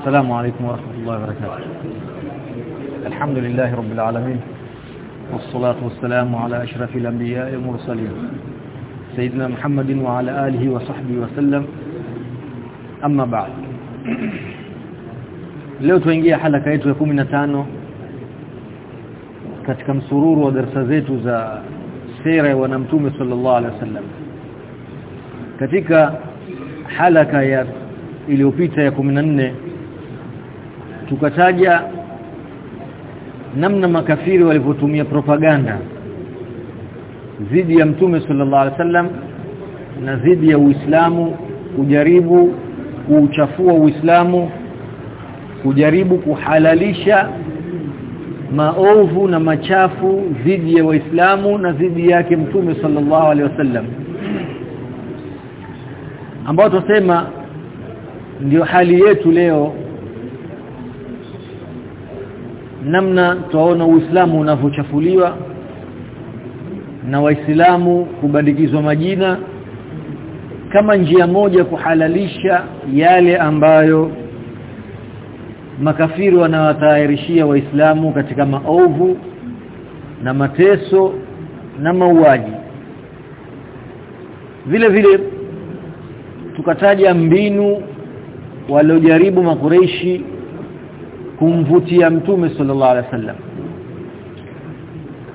السلام عليكم ورحمة الله وبركاته. الحمد لله رب العالمين والصلاة والسلام على أشرف الأنبياء والمرسلين سيدنا محمد وعلى آله وصحبه وسلم. أما بعد leo tuingia halaka yetu ya 15 katika msururu wa darasa zetu za sera ya wanamtume sallallahu alaihi wasallam katika iliyopita ya 14 tukataja namna makafiri walivyotumia propaganda zidi ya mtume sallallahu alaihi wasallam na zidi ya Uislamu kujaribu kuuchafua Uislamu kujaribu kuhalalisha maovu na machafu dhidi ya waislamu na dhidi yake mtume sallallahu alaihi wasallam. Ambao tusema ndio hali yetu leo namna tunaona uislamu unavyochafuliwa na waislamu kubandikizwa majina kama njia moja kuhalalisha yale ambayo makafiri wanawatayarishia waislamu katika maovu na mateso na mauaji. Vile vile tukataja mbinu waliojaribu makureishi kumvutia mtume sallallahu alaihi wasallam.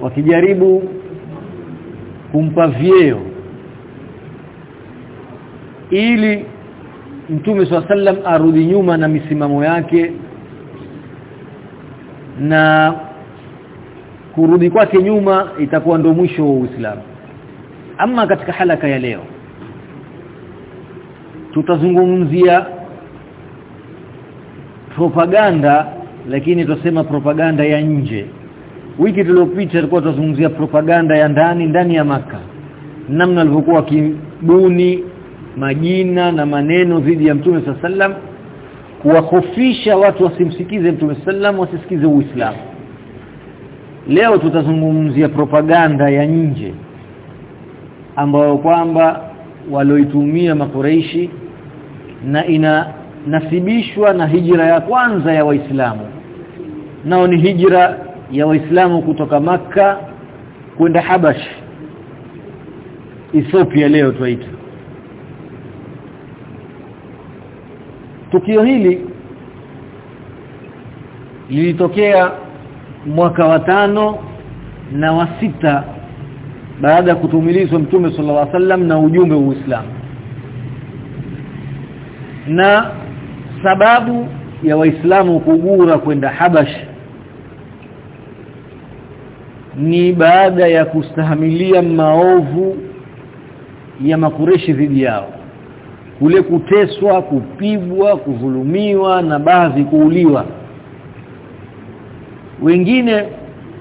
Wakijaribu kumpa vyeo ili mtume swalla sallam arudi nyuma na misimamo yake na kurudi kwake nyuma itakuwa ndo mwisho wa Uislamu. Ama katika halaka ya leo tutazungumzia propaganda lakini tutasema propaganda ya nje. Wiki tuliyopita tulikuwa tunazungumzia propaganda ya ndani ndani ya maka namna alivyokuwa kibuni majina na maneno dhidi ya Mtume sallam kuwahofisha watu wasimsikize Mtume sallam wasisikize Uislamu. Leo tutazungumzia propaganda ya nje ambayo kwamba walioitumia makureishi na ina nasibishwa na hijra ya kwanza ya waislamu. Nao ni hijra ya waislamu kutoka maka kwenda Habash Ethiopia leo tuaita tukio hili lilitokea mwaka wa tano na wa sita baada ya kutumilizwa mtume sallallahu alaihi wasallam na ujumbe wa Uislamu. Na sababu ya waislamu kugura kwenda Habash ni baada ya kustahamilia maovu ya makureshi dhidi yao. Kule kuteswa kupigwa kuvulumiwa na baadhi kuuliwa. Wengine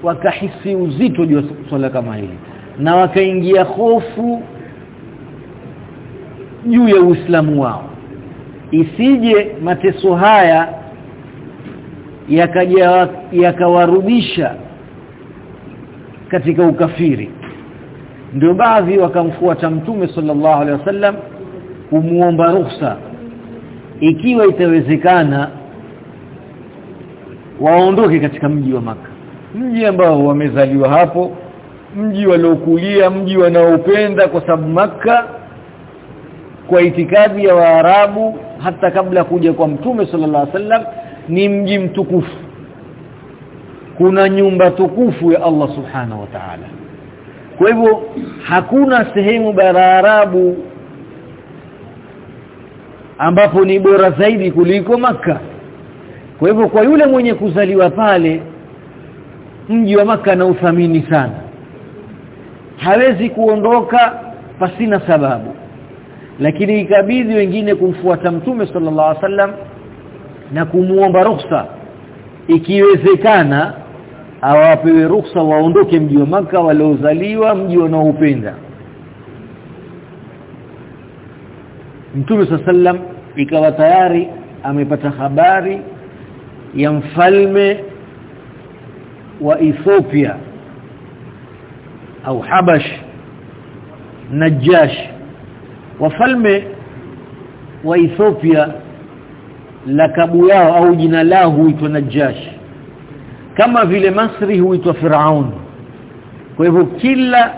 wakahisi uzito juu swala kama hili na wakaingia hofu juu ya Uislamu wao isije mateso haya yakawarudisha katika ukafiri. Ndio baadhi wakamfuata mtume sallallahu alaihi wasallam kumuomba ruhusa. Ikiwa itawezekana waondoke katika mji wa maka mji ambao wamezaliwa hapo mji waliokulia mji wanaopenda kwa sababu maka kwa itikadi ya Waarabu hata kabla kuja kwa mtume sallallahu alaihi wasallam ni mji mtukufu. Kuna nyumba tukufu ya Allah subhanahu wa ta'ala. Kwa hivyo hakuna sehemu bara Arabu ambapo ni bora zaidi kuliko maka kwa hivyo kwa yule mwenye kuzaliwa pale mji wa maka na uthamini sana. Hawezi kuondoka pasina sababu lakini ikabidhi wengine kumfuata mtume sallallahu alaihi wasallam na kumuomba ruhusa ikiwezekana awapewe ruhusa waondoke mji wa maka waliozaliwa mji wanaoupenda. Mtume sallam ikawa tayari amepata habari ya mfalme wa Ethiopia au Habash Najash wafalme wa Ethiopia lakabu yao au jina lao huitwa Najash. Kama vile Masri huitwa Firaun. Kwa hivyo kila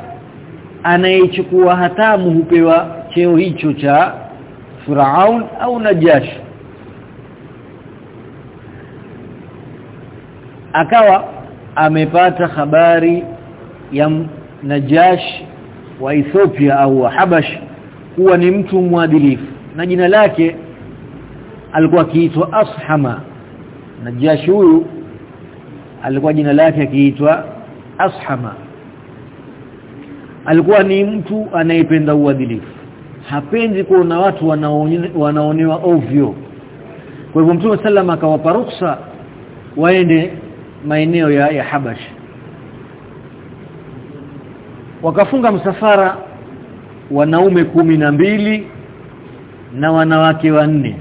anayechukua hatamu hupewa cheo hicho cha Firaun au Najash. Akawa amepata habari ya Najash wa Ethiopia au wa kuwa ni mtu mwadilifu. Na jina lake alikuwa akiitwa Ashama na jashu huyu alikuwa jina lake akiitwa Ashama alikuwa ni mtu anayependa uadilifu. Hapendi kuona watu wanaonewa ovyo. Kwa hivyo Mtume sallam akawapa ruksa waende maeneo ya, ya Habash. Wakafunga msafara wanaume kumi na mbili na wanawake wanne.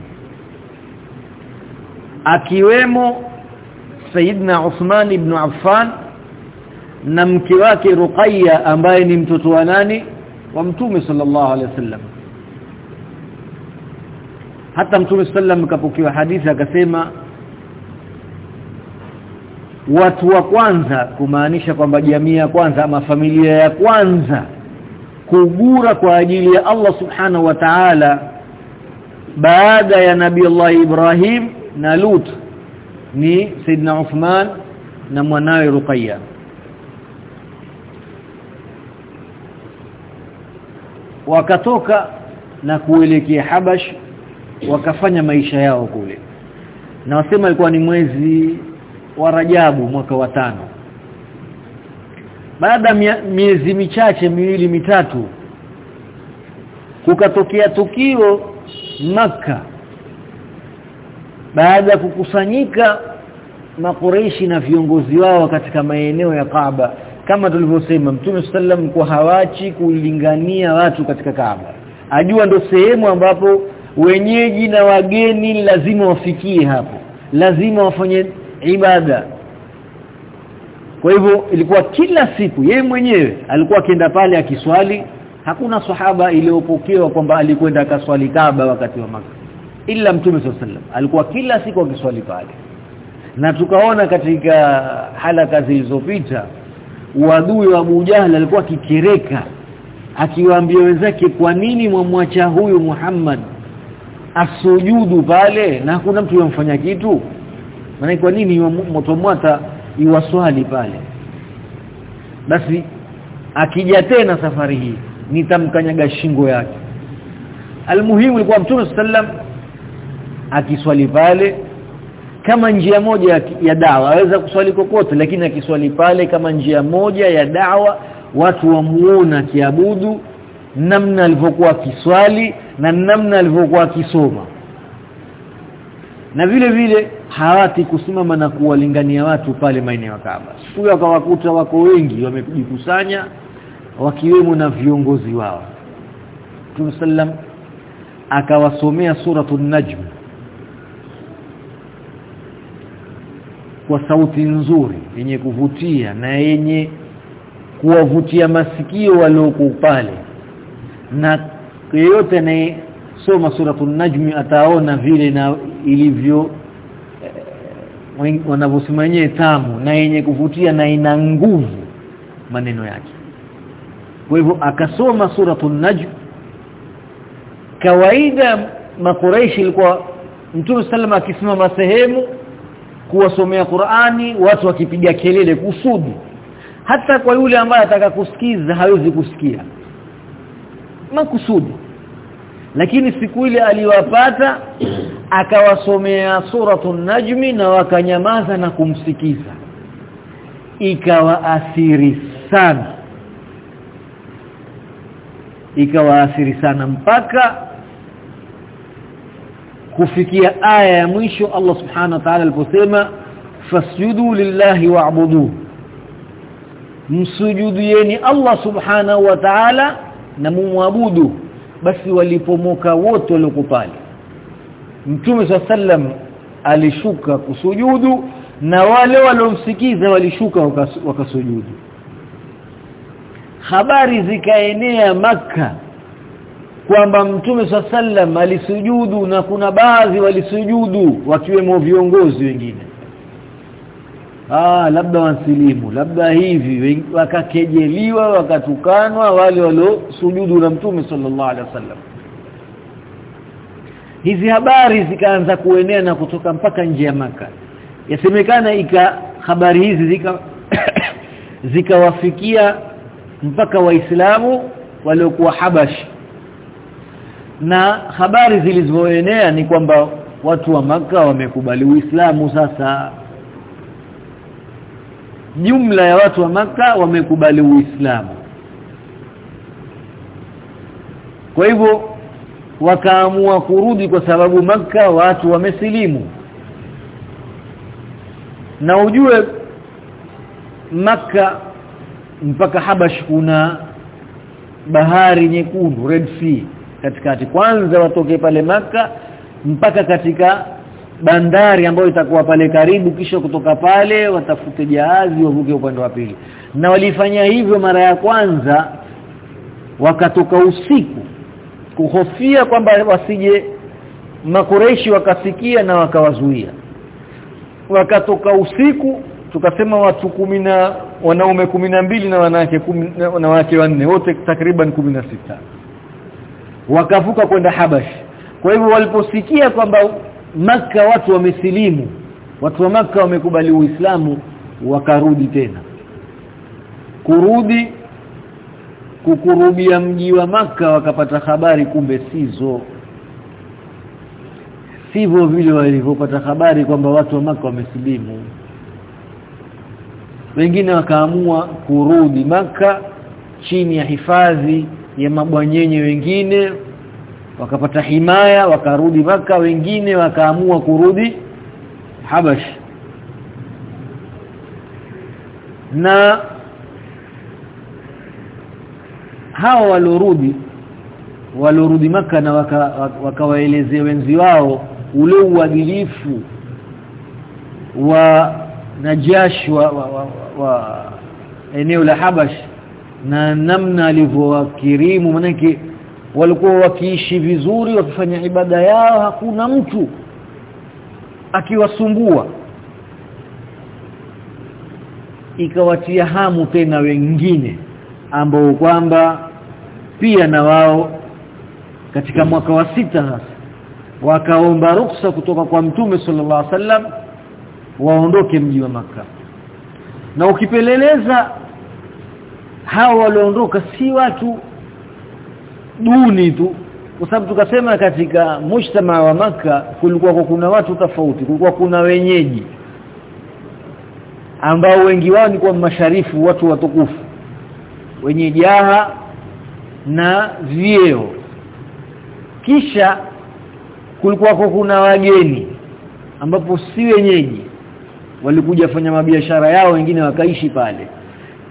Akiwemo Saidna Uthman ibn Affan na mke wake Ruqayya ambaye ni mtoto wa nani? Wa Mtume sallallahu alaihi wasallam hata Mtume sallam kapokewa hadithi akasema watu wa kwanza kumaanisha kwamba jamii ya kwanza ama familia ya kwanza kugura kwa ajili ya Allah subhanahu wa ta'ala baada ya nabii Allah Ibrahim na Lut ni Saidna Uthman na mwanawe Ruqayya. Wakatoka na kuelekea Habash wakafanya maisha yao kule. Na wasema ilikuwa ni mwezi wa Rajabu mwaka wa tano baada miezi michache miwili mitatu kukatokea tukio maka baada ya kukusanyika makureishi na viongozi wao katika maeneo ya Kaaba kama tulivyosema Mtume sallam kwa hawachi kulingania watu katika Kaaba. Ajua ndo sehemu ambapo wenyeji na wageni lazima wafikie hapo lazima wafanye ibada kwa hivyo ilikuwa kila siku yeye mwenyewe alikuwa akienda pale akiswali. Hakuna sahaba iliyopokewa kwamba alikwenda akaswali kaba wakati wa maka ila Mtume sallam alikuwa kila siku akiswali pale. Na tukaona katika halaka zilizopita wadui wa Abu alikuwa kikereka akiwaambia wenzake kwa nini mwamwacha huyu Muhammad asujudu pale? Na hakuna mtu yamfanya kitu. Maana kwa nini motomwata iwaswali pale. Basi akija tena safari hii nitamkanyaga shingo yake. Almuhimu ilikuwa mtume sallam akiswali pale kama njia moja ya, dawa. Aweza kuswali kokote lakini akiswali pale kama njia moja ya dawa watu wamuona kiabudu namna alivyokuwa kiswali na namna alivyokuwa akisoma na vile vile hawati kusimama na kuwalingania watu pale maeneo ya Kaaba. Huyo akawakuta wako wengi wamejikusanya wakiwemo na viongozi wao. Mtume sallam akawasomea suratul najm kwa sauti nzuri yenye kuvutia na yenye kuwavutia masikio waliokuwa pale. Na yeyote anayesoma suratul najm ataona vile na ilivyo wanavyosimanyia wanavyosema wenyewe tamu na yenye kuvutia na ina nguvu maneno yake. Kwa hivyo akasoma suratul najm. Kawaida makuraishi ilikuwa Mtume sallama akisimama sehemu kuwasomea Qur'ani watu wakipiga kelele kusudi. Hata kwa yule ambaye ataka kusikiza hawezi kusikia. Makusudi lakini siku ile aliwapata akawasomea suratul najmi na wakanyamaza na kumsikiza. Ikawaathiri sana. Ikawaathiri sana mpaka kufikia aya ya mwisho Allah subhanahu wa ta'ala aliposema fasjudu lillahi wa'budu. Msujudieni Allah subhanahu wa ta'ala na mumwabudu basi walipomoka wote waliokupali. Mtume sallam alishuka kusujudu na wale waliomsikiza walishuka wakasujudu. Habari zikaenea maka kwamba mtume sallam alisujudu na kuna baadhi walisujudu wakiwemo viongozi wengine ah labda wasilimu labda hivi wakakejeliwa wakatukanwa wale walio sujudu na mtume sallallahu alaihi wasallam. Hizi habari zikaanza kuenea na kutoka mpaka nje ya maka. Yasemekana ika habari hizi zika zikawafikia mpaka waislamu waliokuwa habashi. Na habari zilizoenea ni kwamba watu wa maka wamekubali Uislamu sasa jumla ya watu wa maka wamekubali Uislamu. Kwa hivyo wakaamua kurudi kwa sababu maka watu wamesilimu. Na ujue maka mpaka Habash kuna bahari nyekundu Red Sea katikati. Kwanza watoke pale maka mpaka katika bandari ambayo itakuwa pale karibu kisha kutoka pale watafute jahazi wavuke upande wa pili. Na walifanya hivyo mara ya kwanza wakatoka usiku kuhofia kwamba wasije makureishi wakasikia na wakawazuia. Wakatoka usiku tukasema watu kumina wanaume mbili na wanawake na wanawake wanne wote takriban kumi na sita. Wakavuka kwenda Habash. Kwa hivyo waliposikia kwamba maka watu wamesilimu. Watu wa maka wamekubali Uislamu wakarudi tena. Kurudi kukurubia mji wa maka wakapata habari kumbe sizo. Sivyo vile walivyopata habari kwamba watu wa maka wamesilimu. Wengine wakaamua kurudi maka chini ya hifadhi ya mabwanyenye wengine wakapata himaya wakarudi maka wengine wakaamua kurudi Habash. Na hao walorudi walorudi maka na wakawaelezea waka wenzi wao ule uadilifu wa Najash wa, wa, wa, wa eneo la Habash na namna alivyowakirimu manake walikuwa wakiishi vizuri wakifanya ibada yao hakuna mtu akiwasumbua. Ikawatia hamu tena wengine ambao kwamba pia na wao katika mwaka wa sita hasa wakaomba ruksa kutoka kwa mtume sallallahu alaihi wasallam waondoke mji wa maka na ukipeleleza hao walioondoka si watu duni tu. Kwa sababu tukasema katika mujtama wa maka kulikuwa kuna watu tofauti kulikuwa kuna wenyeji. Ambao wengi wao ni kwa masharifu watu watukufu. Wenye jaha na vyeo. Kisha kulikuwa kuna wageni ambapo si wenyeji. Walikuja fanya mabiashara yao wengine wakaishi pale.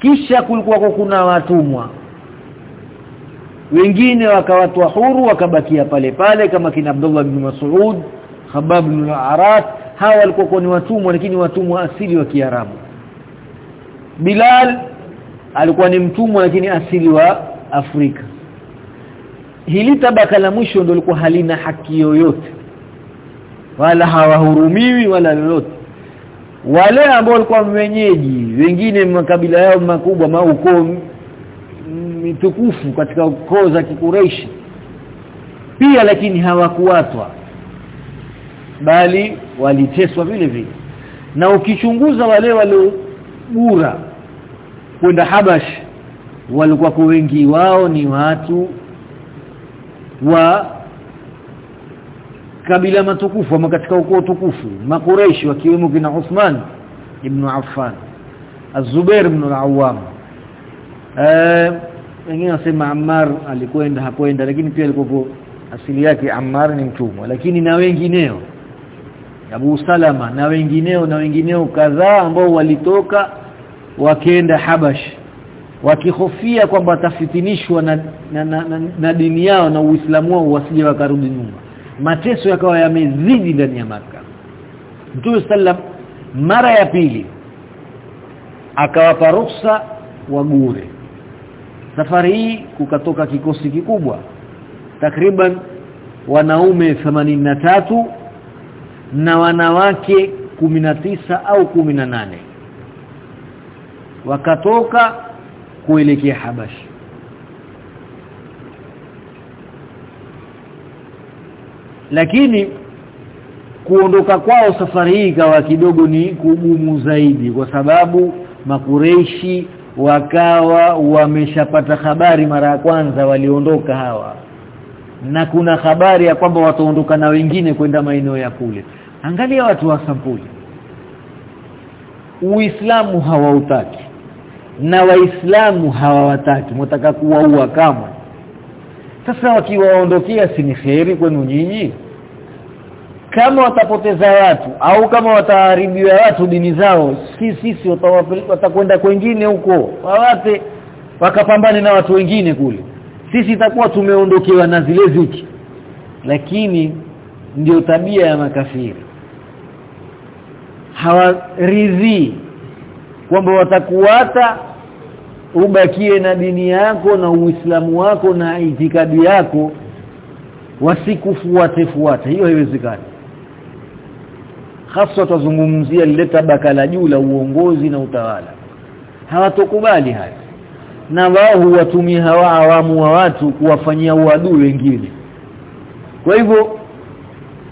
Kisha kulikuwa kuna watumwa wengine wakawatwa huru wakabakia pale pale kama kina Abdullah bin Mas'ud Khabab bin Arat hawa walikuwa ni watumwa lakini watumwa asili wa Kiarabu. Bilal alikuwa ni mtumwa lakini asili wa Afrika. Hili tabaka la mwisho ndio lilikuwa halina haki yoyote. Wala hawahurumiwi wala lolote. Wale ambao walikuwa wenyeji wengine makabila yao makubwa maukoo mitukufu katika ukoo za kikureishi. Pia lakini hawakuwatwa bali waliteswa vile vile. Na ukichunguza wale waliobura kwenda Habash walikuwa wengi wao ni watu wa kabila matukufu ama katika ukoo tukufu. Makureishi wakiwemo kina Uthman ibn Affan Az-Zubair ibn al-Awwam. Eh wengine wasema Ammar alikwenda hakwenda lakini pia alikuwa asili yake Ammar ni mtumwa. Lakini na wengineo Abu Salama na wengineo na wengineo kadhaa ambao walitoka wakenda Habash wakihofia kwamba watafitinishwa na, na, na, na, na dini yao na Uislamu wao wasije wakarudi nyuma. Mateso yakawa yamezidi ndani ya maka Mtume sallam mara ya pili akawapa ruhusa wagure safari hii kukatoka kikosi kikubwa. Takriban wanaume 83 na wanawake 19 au 18 wakatoka kuelekea Habashi. Lakini kuondoka kwao safari hii ikawa kidogo ni kugumu zaidi kwa sababu makureishi wakawa wameshapata habari mara ya kwanza waliondoka hawa. Na kuna habari ya kwamba wataondoka na wengine kwenda maeneo ya kule. Angalia watu wa sampuli. Uislamu hawautaki. Na waislamu hawawataki. Mtaka kuwaua kama sasa wakiwaondokea si ni kheri kwenu nyinyi kama watapoteza watu au kama wataharibiwa watu dini zao si sisi watakwenda kwengine huko wawate wakapambane na watu wengine kule. Sisi itakuwa tumeondokewa na zile ziki lakini ndiyo tabia ya makafiri. Hawaridhii kwamba watakuata ubakie na dini yako na uislamu wako na itikadi yako wasikufuate fuate hiyo haiwezekani hasa tuzungumzia lile tabaka la juu la uongozi na utawala. Hawatokubali haya na wao huwatumia hawa awamu wa watu kuwafanyia uadui wengine. Kwa hivyo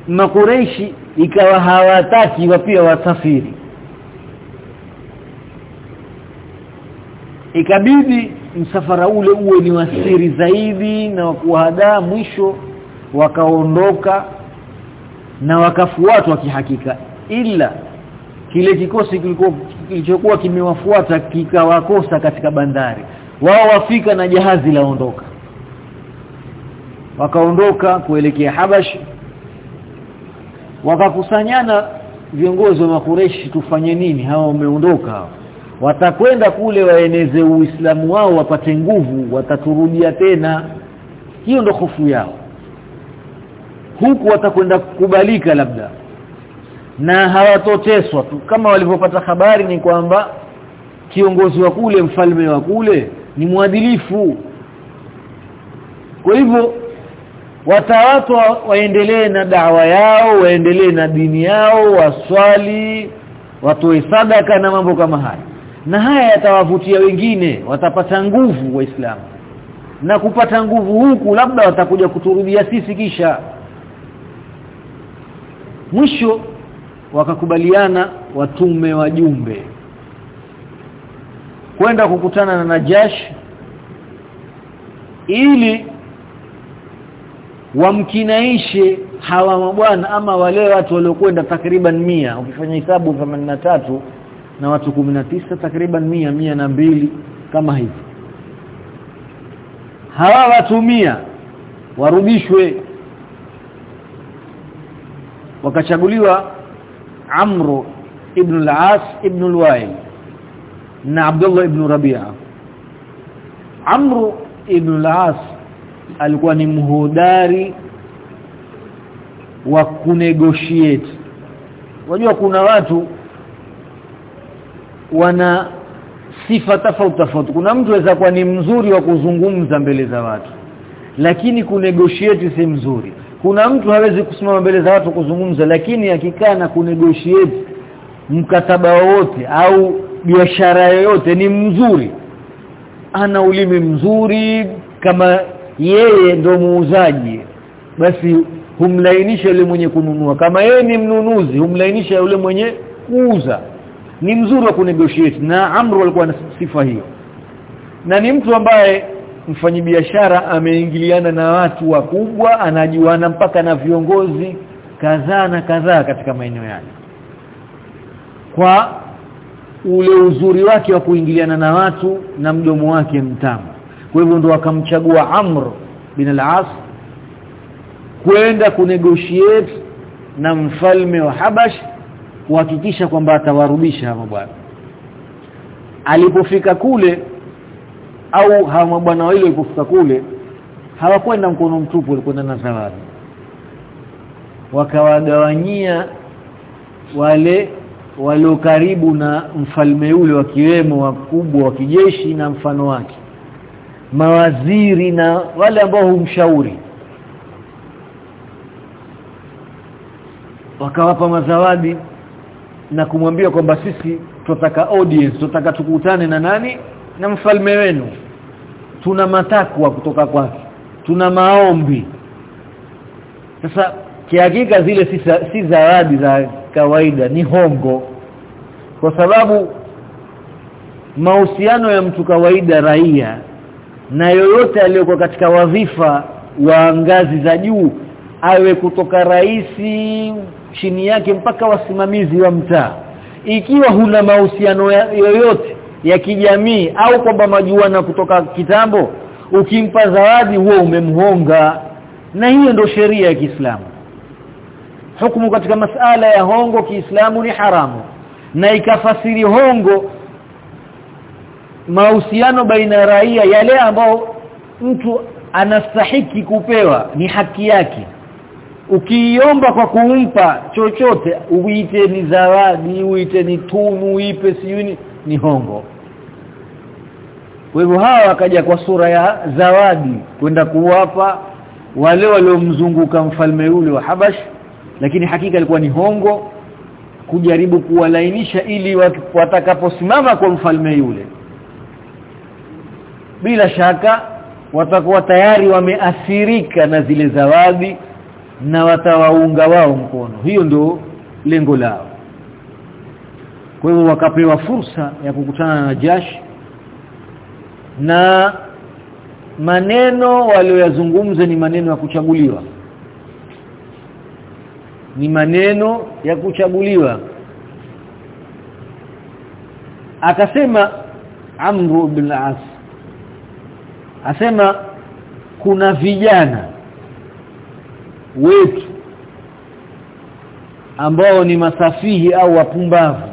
makureishi ikawa hawataki pia wasafiri. Ikabidi msafara ule uwe ni wasiri zaidi na kuhadaa mwisho wakaondoka na wakafuatwa kihakika ila kile kikosi kilichokuwa kimewafuata kikawakosa katika bandari. Wao wafika na jahazi laondoka. Wakaondoka kuelekea Habash. Wakakusanyana viongozi wa makureshi tufanye nini? Hao wameondoka watakwenda kule waeneze uislamu wao wapate nguvu wataturudia tena. Hiyo ndo hofu yao. Huku watakwenda kukubalika labda na hawatoteswa tu. Kama walivyopata habari ni kwamba kiongozi wa kule mfalme wa kule ni mwadilifu. Kwa hivyo watawatwa waendelee na dawa yao waendelee na dini yao waswali watoe sadaka na mambo kama haya. Na haya yatawavutia wengine watapata nguvu waislamu. Na kupata nguvu huku labda watakuja kuturudia sisi kisha. Mwisho wakakubaliana watume wajumbe. Kwenda kukutana na Najash ili wamkinaishe hawa mabwana ama wale watu waliokwenda takriban mia. Ukifanya hesabu 83 na watu 19 takriban mia mia na mbili kama hivi. Hawa watu mia warudishwe. Wakachaguliwa Amru ibn al-As ibn al-Wail na Abdullah ibn Rabi'a. Amru ibn al-As alikuwa ni mhodari wa kunegotiate. Wajua kuna watu wana sifa tofauti tofauti. Kuna mtu aweza kuwa ni mzuri wa kuzungumza mbele za watu lakini kunegotiate si mzuri kuna mtu hawezi kusimama mbele za watu kuzungumza lakini akikaa na kunegotiate mkataba wote au biashara yoyote ni mzuri. Ana ulimi mzuri kama yeye ndo muuzaji basi humlainisha yule mwenye kununua. Kama yeye ni mnunuzi humlainisha yule mwenye kuuza. Ni mzuri wa kunegotiate na Amru alikuwa na sifa hiyo. Na ni mtu ambaye mfanyibiashara ameingiliana na watu wakubwa anajuana mpaka na viongozi kadhaa na kadhaa katika maeneo yake. Kwa ule uzuri wake wa kuingiliana na watu na mdomo wake mtamu. Kwa hivyo ndo akamchagua Amr bin al-As kwenda kunegotiate na mfalme wa Habash kuhakikisha kwamba atawarudisha hawa bwana. Alipofika kule au hawa bwana wale walipofika kule hawakwenda mkono mtupu walikwenda na zawadi wakawagawanyia wale walio karibu na mfalme yule wakiwemo wakubwa wa kijeshi na mfano wake mawaziri na wale ambao humshauri. Wakawapa mazawadi na kumwambia kwamba sisi tutataka audience tutataka tukutane na nani? Na mfalme wenu tuna matakwa kutoka kwake. Tuna maombi. Sasa kihakika zile si, si zawadi za kawaida ni hongo. Kwa sababu mahusiano ya mtu kawaida raia na yoyote aliyokuwa katika wadhifa wa ngazi za juu awe kutoka raisi chini yake mpaka wasimamizi wa mtaa. Ikiwa huna mahusiano yoyote ya kijamii au kwamba majuana kutoka kitambo ukimpa zawadi huo umemhonga. Na hiyo ndio sheria ya Kiislamu. Hukumu katika masala ya hongo Kiislamu ni haramu. Na ikafasiri hongo mahusiano baina ya raia yale ambao mtu anastahiki kupewa ni haki yake. Ukiiomba kwa kumpa chochote uite ni zawadi uite ni tunu uipe siuni ni hongo. Kwa hivyo hawa wakaja kwa sura ya zawadi kwenda kuwapa wale waliomzunguka mfalme yule wa Habash lakini hakika ilikuwa ni hongo kujaribu kuwalainisha ili watakaposimama kwa mfalme yule. Bila shaka watakuwa tayari wameathirika na zile zawadi na watawaunga wao mkono. Hiyo ndio lengo lao kwa hivyo wakapewa fursa ya kukutana na Najashi na maneno walioyazungumza ni maneno ya kuchaguliwa. Ni maneno ya kuchaguliwa. Akasema Amru ibn al-As asema kuna vijana wetu ambao ni masafihi au wapumbavu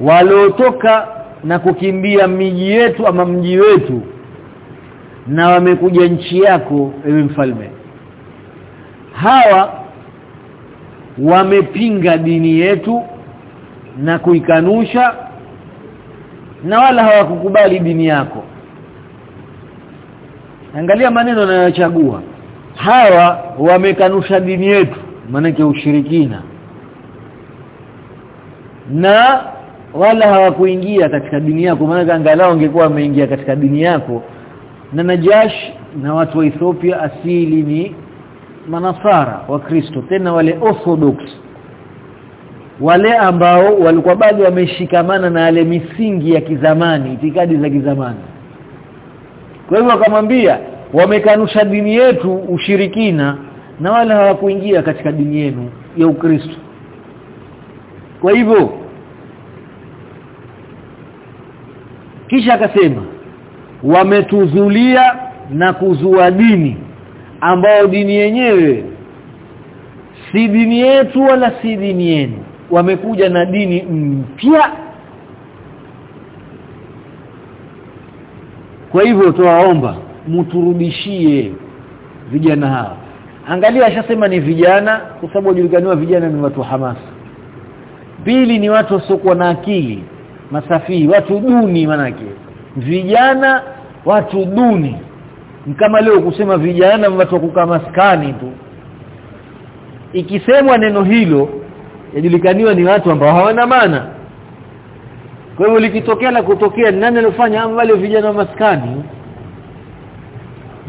waliotoka na kukimbia miji yetu ama mji wetu na wamekuja nchi yako ewe mfalme. Hawa wamepinga dini yetu na kuikanusha na wala hawakukubali dini yako. Angalia maneno anayochagua hawa wamekanusha dini yetu maana ushirikina. Na wala hawakuingia katika dini yako maana angalau ungekuwa wameingia katika dini yako. Na Najash na watu wa Ethiopia asili ni manasara wa Kristo tena wale orthodox. Wale ambao walikuwa bado wameshikamana na yale misingi ya kizamani itikadi za kizamani. Kwa hivyo akamwambia wamekanusha dini yetu ushirikina na wala hawakuingia katika dini yenu ya Ukristo. Kwa hivyo kisha akasema wametuzulia na kuzua dini ambao dini yenyewe si dini yetu wala si dini yenu. Wamekuja na dini mpya. Kwa hivyo tuwaomba muturudishie vijana hawa. Angalia ashasema ni vijana kwa sababu wajulikaniwa vijana ni watu wa hamasa. Pili ni watu wasiokuwa na akili masafii watu duni manake. Vijana watu duni. Kama leo kusema vijana watu wa kukaa maskani tu. Ikisemwa neno hilo yajulikaniwa ni watu ambao hawana maana. Kwa hivyo likitokea na kutokea nani alifanya wale vijana wa maskani?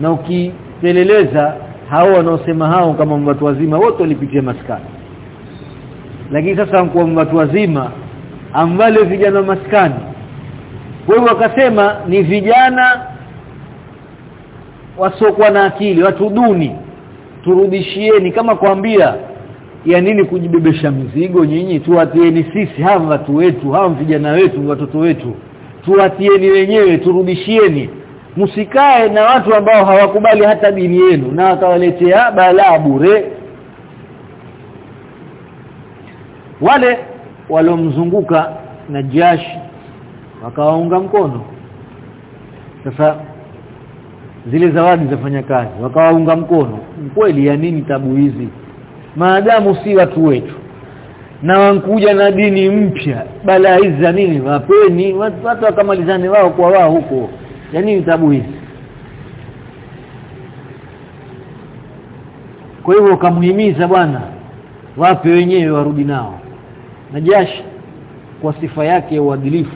Na ukipeleleza hao wanaosema hao kama watu wazima wote walipitia maskani. Lakini sasa kwa watu wazima ambale vijana maskani. Hivyo wakasema ni vijana wasiokuwa na akili watu duni. Turudishieni kama kuambia ya nini kujibebesha mzigo nyinyi? Tuwatieni sisi hawa watu wetu hawa vijana wetu watoto wetu. Tuwatieni wenyewe turudishieni. Msikae na watu ambao hawakubali hata dini yenu na watawaletea balaa bure. Wale waliomzunguka na jashi wakawaunga mkono. Sasa zile zawadi zafanya kazi wakawaunga mkono. Kweli ya nini tabu hizi? Maadamu si watu wetu. Na wankuja na dini mpya. Bala hizi za nini? Wapeni. Watu wakamalizane wao kwa wao huko. Ya nini tabu hizi? Kwa hivyo ukamhimiza bwana wape wenyewe warudi nao Najash kwa sifa yake ya uadilifu.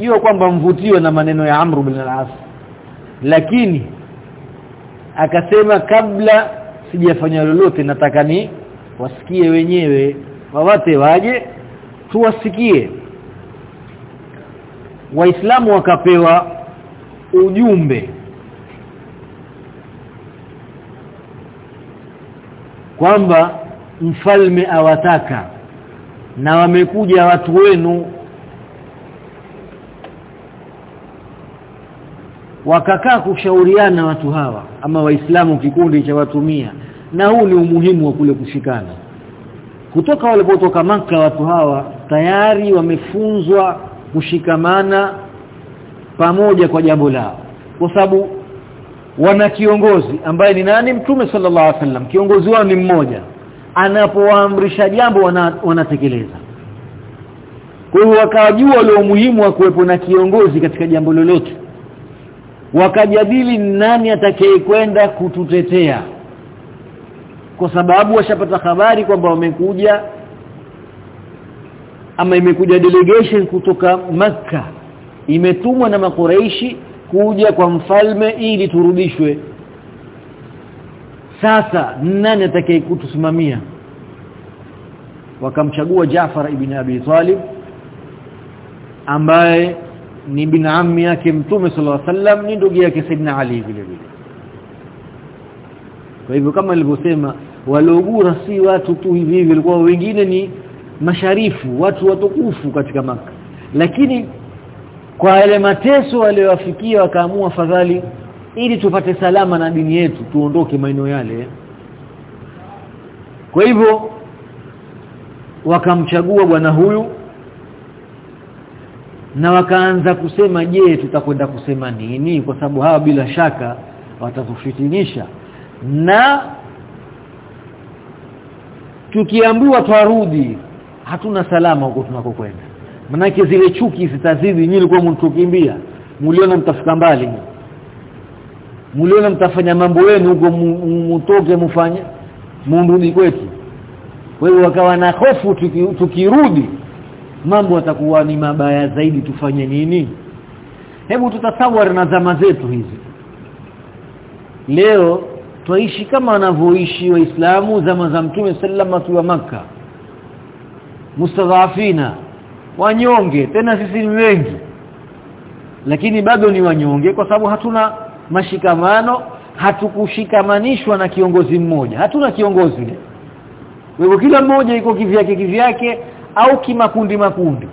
Jua kwamba mvutiwe na maneno ya Amr bin al-As. Lakini akasema kabla sijafanya lolote nataka ni wasikie wenyewe. Wawate waje tuwasikie. Waislamu wakapewa ujumbe. Kwamba mfalme awataka na wamekuja watu wenu. Wakakaa kushauriana watu hawa ama waislamu kikundi cha watu mia. Na huu ni umuhimu wa kule kushikana. Kutoka walipotoka maka watu hawa tayari wamefunzwa kushikamana pamoja kwa jambo lao. Kwa sababu wana kiongozi ambaye ni nani? Mtume sallallahu alaihi wasallam. Kiongozi wao ni mmoja anapoamrisha jambo wanatekeleza. Kwa hiyo wakajua leo muhimu wa kuwepo na kiongozi katika jambo lolote. Wakajadili nani atakayekwenda kututetea. Kwa sababu washapata habari kwamba wamekuja ama imekuja delegation kutoka maka imetumwa na makuraishi kuja kwa mfalme ili turudishwe sasa nani atakayekutusimamia? Wakamchagua Jaafar ibn Abi Talib ambaye ni bin ammi yake mtume sallallahu alaihi wasallam ni ndugu yake Saidina Ali vile vile. Kwa hivyo kama nilivyosema waliogura si watu tu hivi hivi walikuwa wengine ni masharifu watu watukufu katika maka lakini kwa yale mateso waliowafikia wakaamua fadhali ili tupate salama na dini yetu tuondoke maeneo yale. Kwa hivyo wakamchagua bwana huyu na wakaanza kusema je tutakwenda kusema nini? Kwa sababu hawa bila shaka watatufitinisha. Na tukiambiwa twarudi hatuna salama huko tunakokwenda. Manake zile chuki zitazidi nyinyi kwa mtukimbia muliona mtafika mbali mliona mtafanya mambo yenu huko mtoke mfanye murudi kwetu. Kwa hiyo wakawa na hofu tukirudi mambo yatakuwa ni mabaya zaidi tufanye nini? Hebu tutasawari na zama zetu hizi. Leo twaishi kama wanavyoishi waislamu zama za mtume sallama wa maka mustadhafina wanyonge. Tena sisi ni wengi. Lakini bado ni wanyonge kwa sababu hatuna mashikamano hatukushikamanishwa na kiongozi mmoja. Hatuna kiongozi. Wewe kila mmoja iko kivyake kivyake au kimakundi makundi.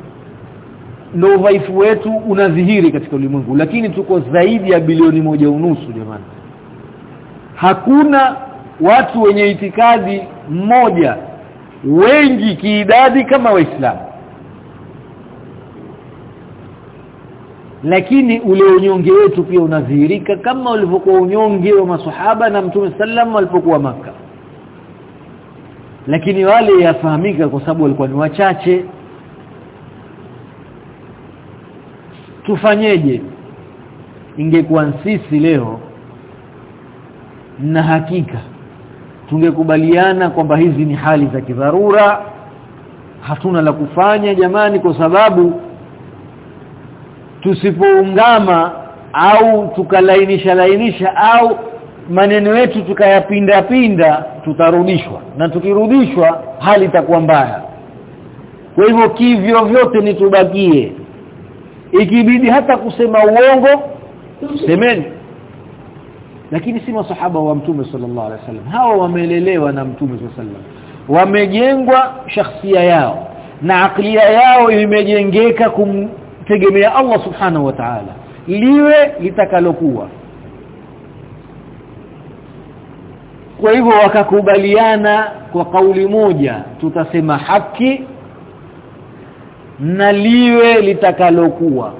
Ndio udhaifu wetu unadhihiri katika ulimwengu. Lakini tuko zaidi ya bilioni moja unusu jamani. Hakuna watu wenye itikadi mmoja wengi kiidadi kama waislamu lakini ule unyonge wetu pia unadhihirika kama ulivyokuwa unyonge wa maswahaba na mtume sallam walipokuwa maka lakini wale yafahamika kwa sababu walikuwa ni wachache. Tufanyeje? Ingekuwa sisi leo na hakika tungekubaliana kwamba hizi ni hali za kidharura. Hatuna la kufanya jamani kwa sababu tusipoungama au tukalainisha lainisha au maneno yetu tukayapinda pinda tutarudishwa. Na tukirudishwa hali itakuwa mbaya. Kwa hivyo kivyo vyote nitubakie. Ikibidi hata kusema uongo semeni. Lakini si masahaba wa mtume sallallahu alaihi wasallam. Hawa wamelelewa na mtume sallallahu alaihi wasallam. Wamejengwa shakhsia yao. Na aklia yao imejengeka kumtegemea Allah subhanahu wa ta'ala. Liwe litakalokuwa. Kwa hivyo wakakubaliana kwa kauli moja tutasema haki na liwe litakalokuwa.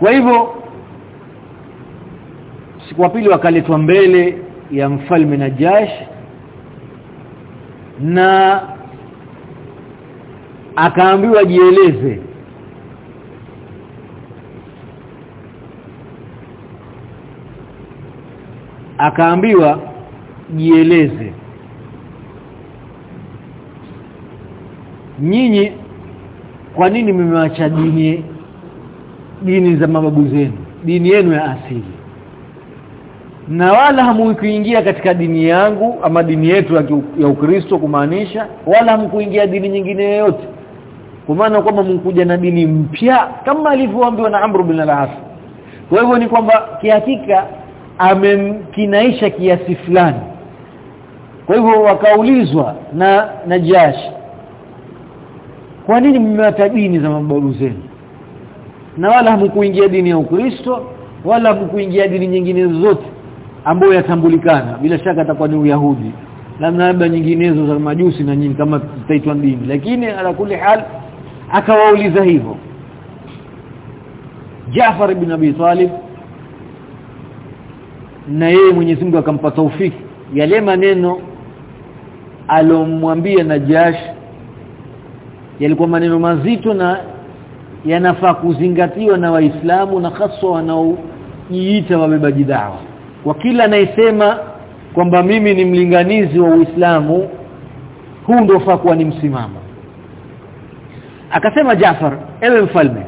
Kwa hivyo siku pili wakaletwa mbele ya mfalme na Najash na akaambiwa jieleze akaambiwa jieleze. Nyinyi kwa nini mmewacha dini dini za mababu zenu dini yenu ya asili? Na wala hamukuingia katika dini yangu ama dini yetu ya, Ukristo kumaanisha wala hamkuingia dini nyingine yoyote kwa maana kwamba mkuja na dini mpya kama alivyoambiwa na Amr bin al-As. Kwa hivyo ni kwamba kihakika amemkinaisha kiasi fulani. Kwa hivyo wakaulizwa na Najash kwa nini mmewata dini za mababu zenu? Na wala hamkuingia dini ya Ukristo wala hamkuingia dini nyingine zote ambayo yatambulikana bila shaka atakuwa ni Uyahudi labda nyinginezo za majusi na nyingi kama zitaitwa dini. Lakini ala kuli hal akawauliza hivyo. Jaafar ibn Abi Talib na yeye Mwenyezi Mungu akampa taufiki yale maneno alomwambia Najash yalikuwa maneno mazito na yanafaa kuzingatiwa na waislamu na hasa wanaojiita wabebaji dawa. Kwa kila anayesema kwamba mimi ni mlinganizi wa Uislamu huu ndio faa kuwa ni msimamo akasema Jafar ewe mfalme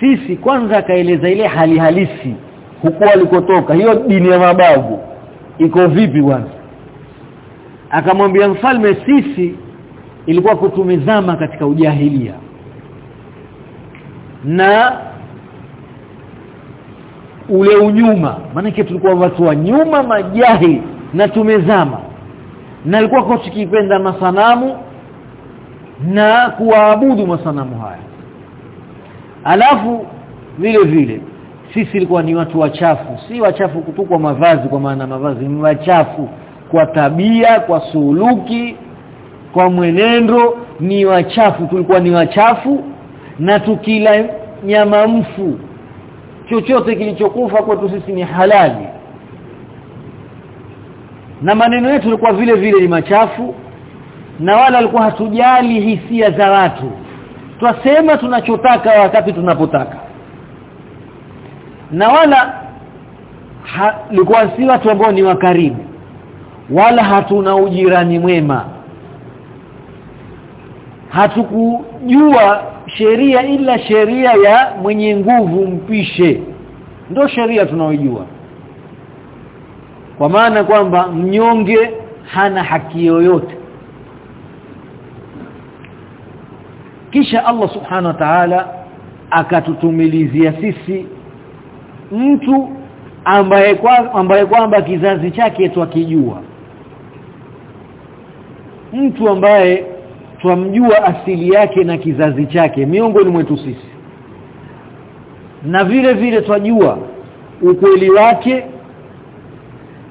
sisi kwanza akaeleza ile hali halisi huko alikotoka hiyo dini ya mababu iko vipi bwana? Akamwambia mfalme sisi ilikuwa kutumizama katika ujahilia na ule unyuma. Maana tulikuwa watu wa nyuma majahi na tumezama. Na alikuwa kwa tukipenda masanamu na kuwaabudu masanamu haya. Alafu vile vile sisi ilikuwa ni watu wachafu. Si wachafu kutukwa mavazi kwa maana mavazi ni wachafu kwa tabia kwa suluki kwa mwenendo ni wachafu. Tulikuwa ni wachafu na tukila nyama mfu. Chochote kilichokufa kwetu sisi ni halali. Na maneno yetu yalikuwa vile vile ni machafu na wala alikuwa hatujali hisia za watu. Twasema tunachotaka wakati tunapotaka. Na wala likuwa si watu ambao ni wakaribu. Wala hatuna ujirani mwema. Hatukujua sheria ila sheria ya mwenye nguvu mpishe. Ndio sheria tunaojua kwa maana kwamba mnyonge hana haki yoyote kisha Allah subhanahu wa ta'ala akatutumilizia sisi mtu ambaye kwa ambaye kwamba kizazi chake twakijua. Mtu ambaye twamjua asili yake na kizazi chake miongoni mwetu sisi. Na vile vile twajua ukweli wake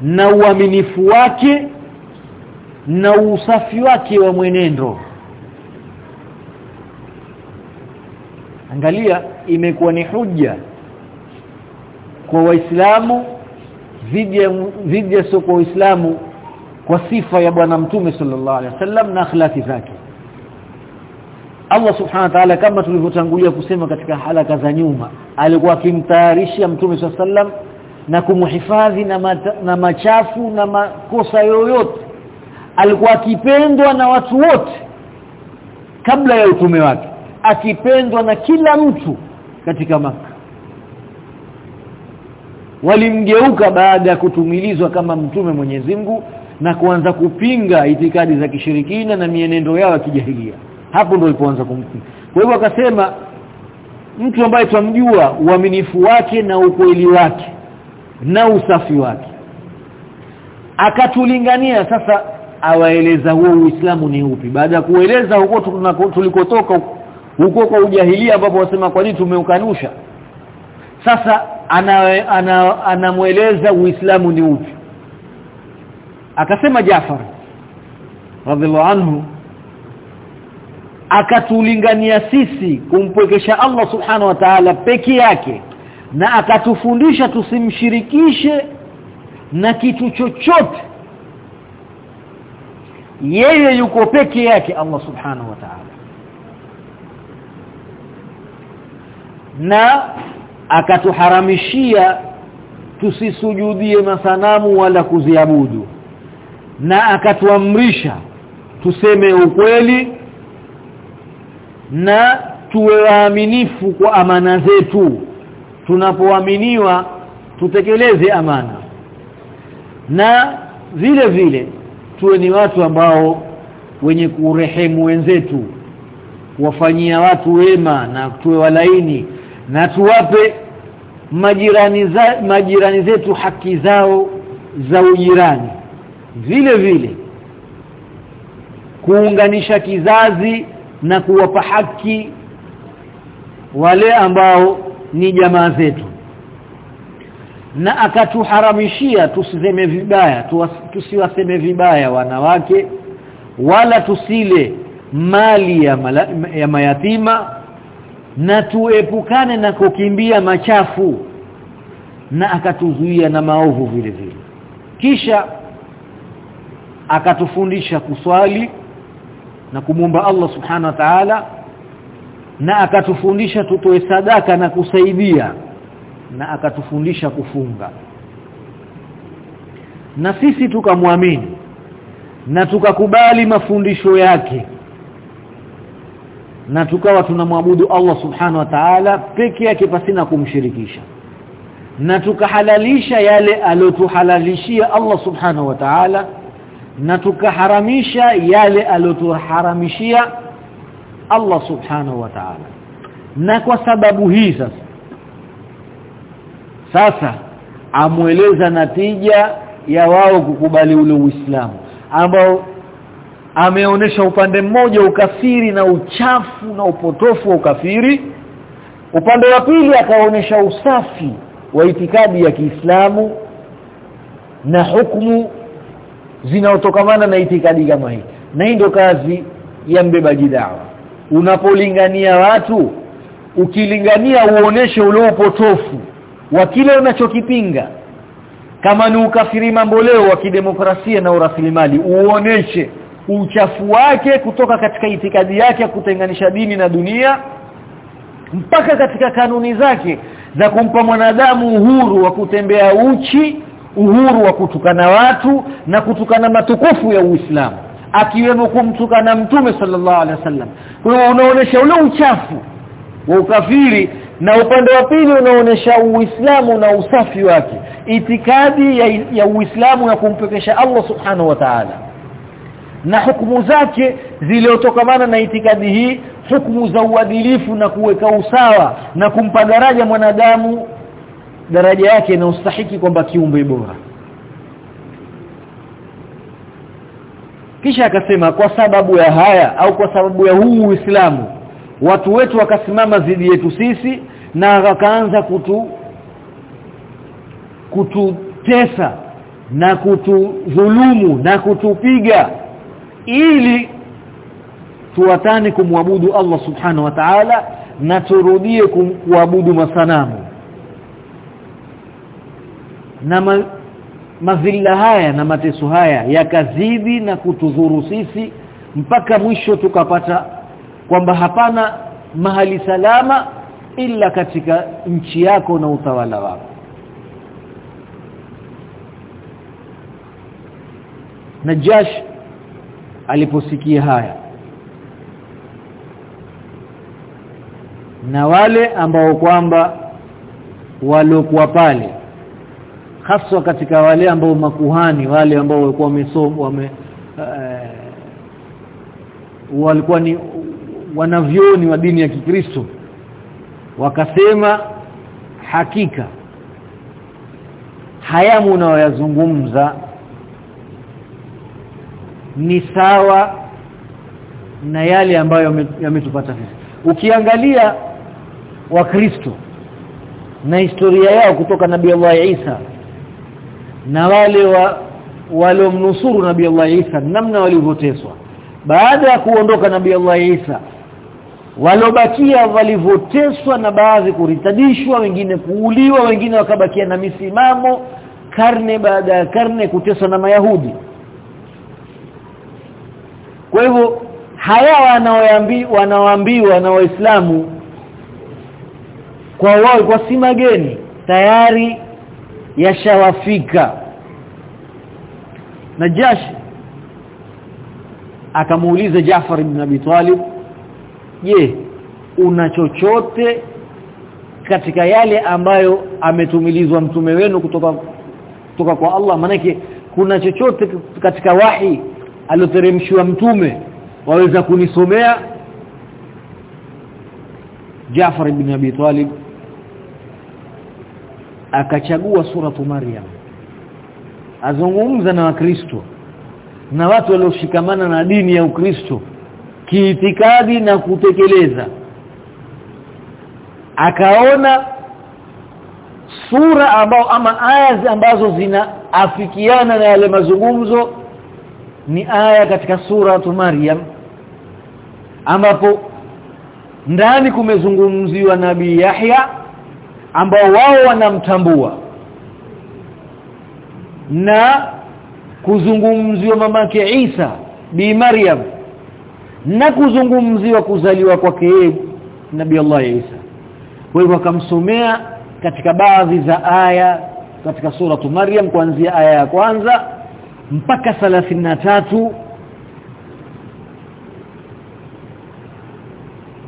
na uaminifu wake na usafi wake wa mwenendo angalia imekuwa ni hujja kwa waislamu dhidi ya soko waislamu kwa sifa ya bwana mtume sallallahu alaihi wasallam na akhlaki zake. Allah subhanahu wa ta'ala kama tulivyotangulia kusema katika halaka za nyuma alikuwa akimtayarisha mtume sallam na kumhifadhi na, na machafu na makosa yoyote. Alikuwa akipendwa na watu wote kabla ya utume wake akipendwa na kila mtu katika maka walimgeuka baada ya kutumilizwa kama mtume Mwenyezi Mungu na kuanza kupinga itikadi za kishirikina na mienendo yao ya kijahilia. Hapo ndo ilipoanza kumpinga kwa hivyo akasema mtu ambaye tumjua uaminifu wake na ukweli wake na usafi wake. Akatulingania sasa awaeleza huo uislamu ni upi? Baada ya kueleza huko tulikotoka huko kwa ujahilia ambapo wasema kwa nini tumeukanusha? Sasa anamweleza ana, ana, uislamu ni upi? Akasema Jafar radhiallahu anhu akatulingania sisi kumpwekesha Allah subhanahu wa ta'ala peke yake na akatufundisha tusimshirikishe na kitu chochote yeye yuko peke yake Allah subhanahu wa ta'ala na akatuharamishia tusisujudie masanamu wala kuziabudu. Na akatuamrisha tuseme ukweli na tuwe waaminifu kwa amana zetu. Tunapoaminiwa tutekeleze amana. Na vile vile tuwe ni watu ambao wenye kurehemu wenzetu kuwafanyia watu wema na tuwe walaini na tuwape majirani za, majirani zetu haki zao za ujirani. Vile vile kuunganisha kizazi na kuwapa haki wale ambao ni jamaa zetu. Na akatuharamishia tusiseme vibaya tusiwaseme vibaya wanawake wala tusile mali ya, mala, ya mayatima na tuepukane na kukimbia machafu. Na akatuzuia na maovu vile vile. Kisha akatufundisha kuswali na kumwomba Allah subhanahu wa ta'ala. Na akatufundisha tutoe sadaka na kusaidia. Na akatufundisha kufunga. Na sisi tukamwamini. Na tukakubali mafundisho yake na tukawa tunamwabudu Allah subhanahu wa ta'ala peke yake pasina kumshirikisha. Na tukahalalisha yale aliyotuhalalishia Allah subhanahu wa ta'ala. Na tukaharamisha yale aliyotuharamishia Allah subhanahu wa ta'ala. Na kwa sababu hii sasa sasa amueleza natija ya wao kukubali ule Uislamu ambao ameonesha upande mmoja ukafiri na uchafu na upotofu wa ukafiri. Upande wa pili akaonesha usafi wa itikadi ya Kiislamu na hukumu zinaotokamana na itikadi kama hii. Na hii ndio kazi ya mbebaji dawa unapolingania watu ukilingania uoneshe ule upotofu wa kile unachokipinga. Kama ni ukafiri mambo leo wa kidemokrasia na urasilimali uoneshe uchafu wake kutoka katika itikadi yake ya kutenganisha dini na dunia mpaka katika kanuni zake za kumpa mwanadamu uhuru wa kutembea uchi uhuru wa kutukana watu na kutukana matukufu ya Uislamu akiwemo kumtukana mtume sallallahu alaihi wasallam. Kwa unaonesha ule uchafu wa ukafiri na upande wa pili unaonesha Uislamu na usafi wake itikadi ya, ya Uislamu ya kumpekesha Allah subhanahu wa ta'ala na hukumu zake ziliotokamana na itikadi hii hukumu za uadilifu na kuweka usawa na kumpa daraja mwanadamu daraja yake na ustahiki kwamba kiumbe bora. Kisha akasema kwa sababu ya haya au kwa sababu ya huu Uislamu watu wetu wakasimama zidi yetu sisi na wakaanza kutu kututesa na kutudhulumu na kutupiga ili tuwatane kumwabudu Allah subhanahu wa ta'ala na turudie kuabudu masanamu. Na ma, mazilla haya na mateso haya yakazidi na kutudhuru sisi mpaka mwisho tukapata kwamba hapana mahali salama ila katika nchi yako na utawala wako. Najash aliposikia haya. Na wale ambao kwamba waliokuwa pale haswa katika wale ambao makuhani wale ambao walikuwa wamesoma wame uh, walikuwa ni wanavyoni wa dini ya Kikristo wakasema hakika hayamu mnaoyazungumza ni sawa na yale ambayo yametupata sisi. Ukiangalia wakristo na historia yao kutoka nabii Allah Isa na wale wa waliomnusuru nabii Allah Isa namna walivyoteswa. Baada ya kuondoka nabii Allah Isa walobakia walivoteswa na baadhi kuritadishwa wengine kuuliwa wengine wakabakia na misimamo karne baada ya karne kuteswa na mayahudi kwa hivyo haya wanaoambiwa wanaoambiwa na waislamu kwa wao kwa si mageni tayari yashawafika. Najash akamuuliza Jaafar ibn Abi Talib je una chochote katika yale ambayo ametumilizwa mtume wenu kutoka kutoka kwa Allah? Manake kuna chochote katika wahi alioteremshiwa mtume waweza kunisomea? Jaafar ibn Abi Talib akachagua suratu Maryam azungumza na wakristo na watu walioshikamana na dini ya Ukristo kiitikadi na kutekeleza. Akaona sura ambao ama aya ambazo zinaafikiana na yale mazungumzo ni aya katika sura Maryam ambapo ndani kumezungumziwa nabii Yahya ambao wao wanamtambua. Na kuzungumziwa mamake Isa bi Maryam na kuzungumziwa kuzaliwa kwake yeye Nabii Allah Isa. Kwa hivyo akamsomea katika baadhi za aya katika sura Maryam kuanzia aya ya kwanza mpaka tatu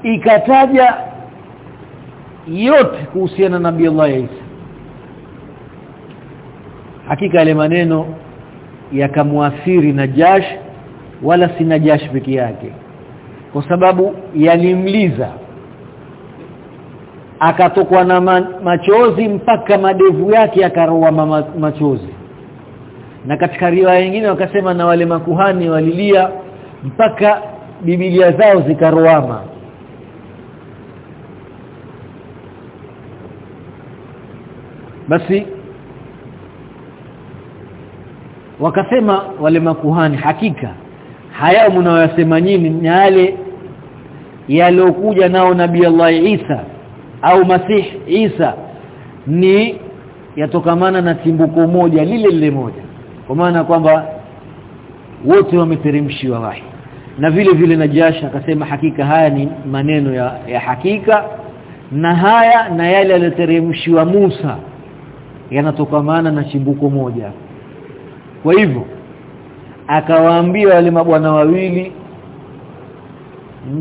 ikataja yote kuhusiana na Nabii Allah Isa. Hakika yale maneno yakamwathiri Najash wala si Najash peke yake kwa sababu yalimliza. Akatokwa na machozi mpaka madevu yake akaroa machozi na katika riwaya nyingine wakasema na wale makuhani walilia mpaka Biblia zao zikaruama. Basi wakasema wale makuhani hakika haya mnayosema nyinyi ni yale yaliokuja nao nabii Allah Isa au masihi Isa ni yatokamana na timbuko moja lile lile moja kwa maana kwamba wote wameteremshiwa wahi. Na vile vile Najashi akasema hakika haya ni maneno ya, ya hakika na haya na yale yaliyoteremshiwa Musa yanatokamana na chimbuko moja. Kwa hivyo akawaambia wale mabwana wawili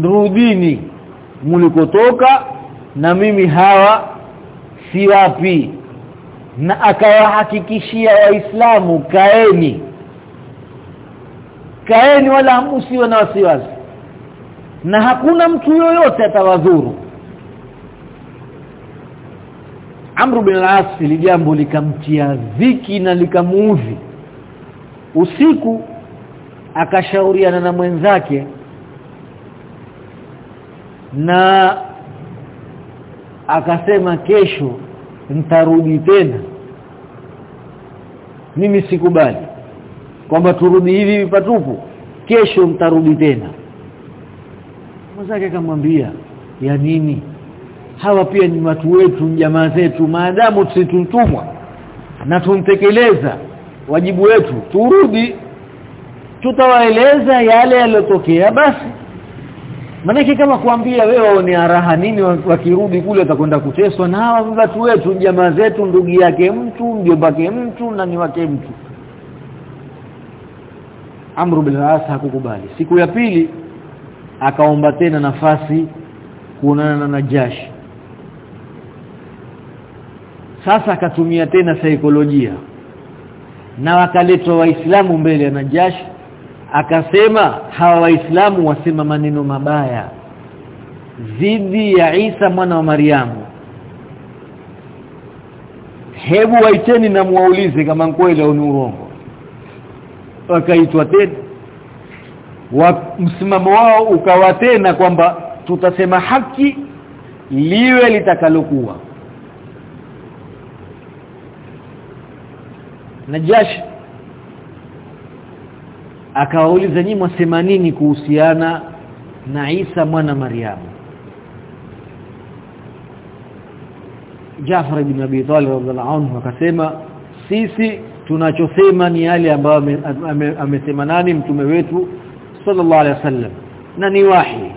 rudini mlikotoka na mimi hawa si wapi na akawahakikishia waislamu kaeni. Kaeni wala msiwe na wasiwasi. Na hakuna mtu yoyote atawadhuru. Amru bin al-As jambo likamtia dhiki na likamuudhi usiku akashauriana na mwenzake na akasema kesho nitarudi tena. Mimi sikubali kwamba turudi hivi patupu. Kesho mtarudi tena. Mwenzake akamwambia ya nini? Hawa pia ni watu wetu jamaa zetu maadamu tusitumtumwa na tumtekeleza wajibu wetu. Turudi tutawaeleza yale yaliyotokea basi Manake kama kuambia wewe ni araha nini wakirudi kule atakwenda kuteswa. Na hawa watu wetu jamaa zetu ndugu yake mtu mjombake mtu na ni wake mtu. Amru bin hakukubali. Siku ya pili akaomba tena nafasi kuonana na Najashi. Sasa akatumia tena saikolojia. Na wakaletwa waislamu mbele ya Najash akasema hawa waislamu wasema maneno mabaya dhidi ya Isa mwana wa Mariamu. Hebu waiteni na muwaulize kama kweli au ni urongo. Wakaitwa tena. Wa msimamo wao ukawa tena kwamba tutasema haki liwe litakalokuwa. Najash akawauliza nyinyi mwasema nini kuhusiana na Isa mwana Mariamu? Jafar ibn Abi Talib radhiallahu anhu akasema sisi tunachosema ni yale ambayo amesema ame, ame nani mtume wetu sallallahu alaihi wasallam. Na ni wahi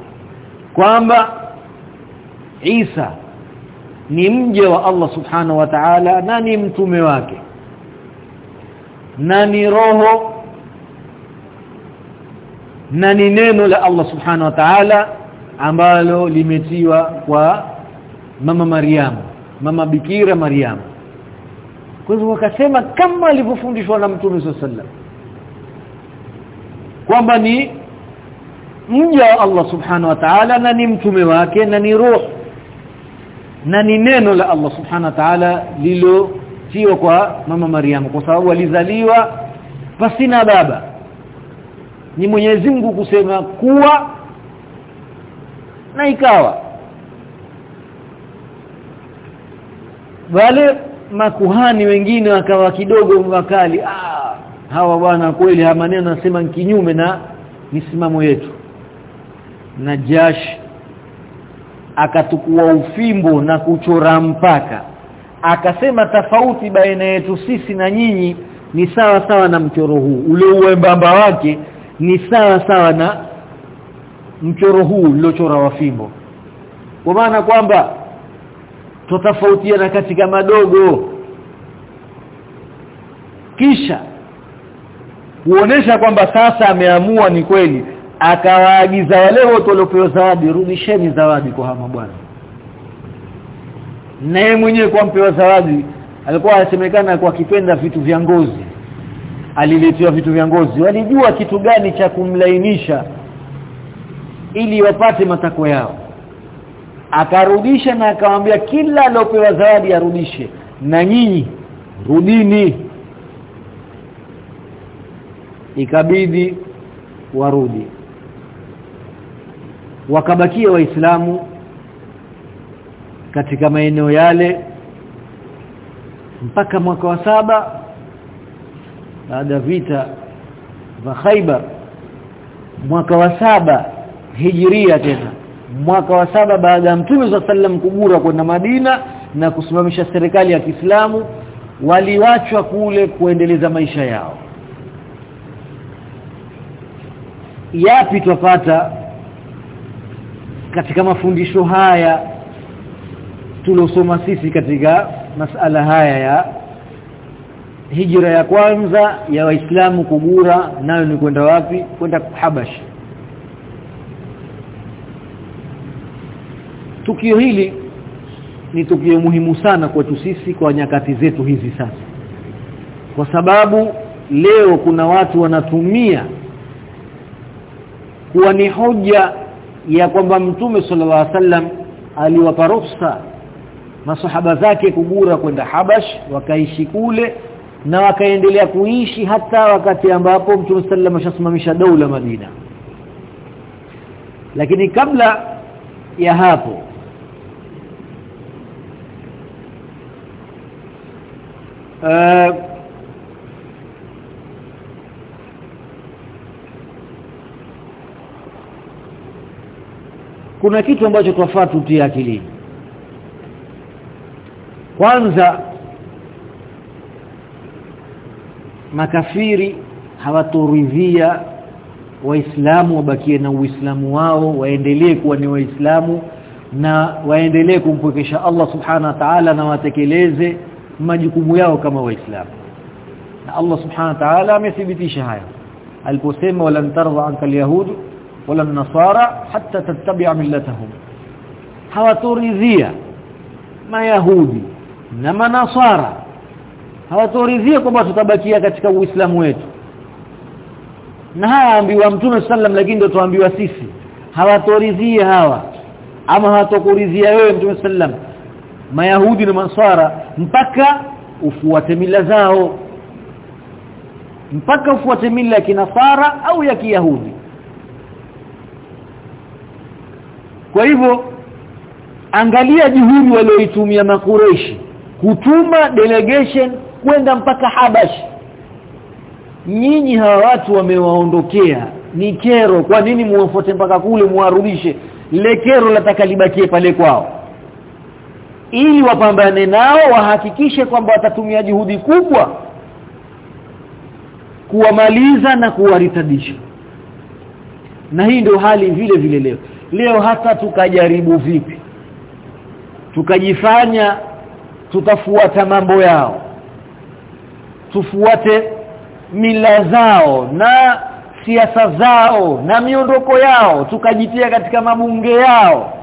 kwamba Isa ni mje wa Allah subhanahu wa ta'ala na ni mtume wake. Na ni roho na ni neno la Allah subhanahu wa ta'ala ambalo limetiwa kwa mama Mariam mama bikira Mariam. Kwa hivyo wakasema kama alivyofundishwa na Mtume sallam kwamba ni mja wa Allah subhanahu wa ta'ala na ni mtume wake na ni roho. Na ni neno la Allah subhanahu wa ta'ala lilotiwa kwa mama Mariam kwa sababu alizaliwa pasina baba ni Mwenyezi Mungu kusema kuwa na ikawa. Wale makuhani wengine wakawa kidogo wakali ah hawa bwana kweli haya maneno nasema kinyume na misimamo yetu. Na Jash akatukua ufimbo na kuchora mpaka. Akasema tofauti baina yetu sisi na nyinyi ni sawa sawa na mchoro huu. Ule uembamba wake ni sawa sawa na mchoro huu uliochora wa fimbo. Kwa maana kwamba tofautiana katika madogo. Kisha kuonesha kwamba sasa ameamua ni kweli akawaagiza wale wote waliopewa zawadi rudisheni zawadi kwa hama bwana naye mwenyewe kwa mpewa zawadi alikuwa anasemekana kwa kipenda vitu vya ngozi aliletewa vitu vya ngozi. Walijua kitu gani cha kumlainisha ili wapate matakwa yao. Akarudisha na akamwambia kila aliopewa zawadi arudishe. Na nyinyi rudini. Ikabidi warudi. Wakabakia waislamu katika maeneo yale mpaka mwaka wa saba baada vita vya Khaibar mwaka wa saba hijiria tena mwaka wa saba baada ya Mtume wa sallam kugura kwenda Madina na kusimamisha serikali ya Kiislamu waliwachwa kule kuendeleza maisha yao. Yapi twapata katika mafundisho haya tulosoma sisi katika masala haya ya hijra ya kwanza ya waislamu kugura nayo ni kwenda wapi? Kwenda Habash. Tukio hili ni tukio muhimu sana kwetu sisi kwa nyakati zetu hizi sasa. Kwa sababu leo kuna watu wanatumia kuwa ni hoja ya kwamba mtume sallallahu alaihi wasallam aliwapa ruhusa masahaba zake kugura kwenda Habash wakaishi kule na wakaendelea kuishi hata wakati ambapo mtume sallallahu ashasimamisha daula Madina. Lakini kabla ya hapo uh, kuna kitu ambacho twafaa tutie akilini. Kwanza makafiri hawatoridhia waislamu wabakie na uislamu wao waendelee kuwa ni waislamu na waendelee kumpokesha Allah subhana wa ta'ala na watekeleze majukumu yao kama waislamu. Na Allah subhana wa ta'ala amethibitisha haya aliposema walan tardha anka alyahud wala nasara hatta tattabi'a millatahum. Hawatoridhia mayahudi na manasara hawatoridhia kwamba tutabakia katika uislamu wetu. Na haya ambiwa mtume sallam lakini ndio tuambiwa sisi. Hawatoridhia hawa. Ama hawatokuridhia wewe mtume sallam mayahudi na maswara mpaka ufuate mila zao. Mpaka ufuate mila ya kinasara au ya kiyahudi. Kwa hivyo angalia juhudi walioitumia makureshi kutuma delegation kwenda mpaka Habash. Nyinyi hawa watu wamewaondokea. Ni kero. Kwa nini muwafuate mpaka kule muwarudishe? Ile kero lataka libakie pale kwao. Ili wapambane nao wahakikishe kwamba watatumia juhudi kubwa kuwamaliza na kuwaritadisha. Na hii ndio hali vile vile leo. Leo hata tukajaribu vipi? Tukajifanya tutafuata mambo yao tufuate mila zao na siasa zao na miondoko yao tukajitia katika mabunge yao.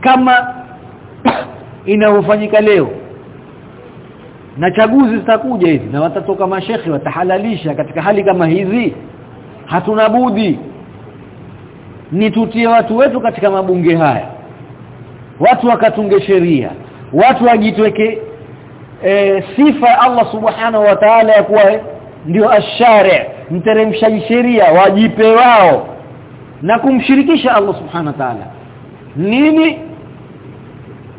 Kama inavyofanyika leo na chaguzi zitakuja hizi na watatoka mashekhi watahalalisha katika hali kama hizi hatuna budi ni tutie watu wetu katika mabunge haya. Watu wakatunge sheria watu wajitweke e, sifa ya Allah subhanahu wa ta'ala ya kuwa ndio ashari mteremshaji sheria wajipe wao na kumshirikisha Allah subhanahu wa ta'ala. Nini?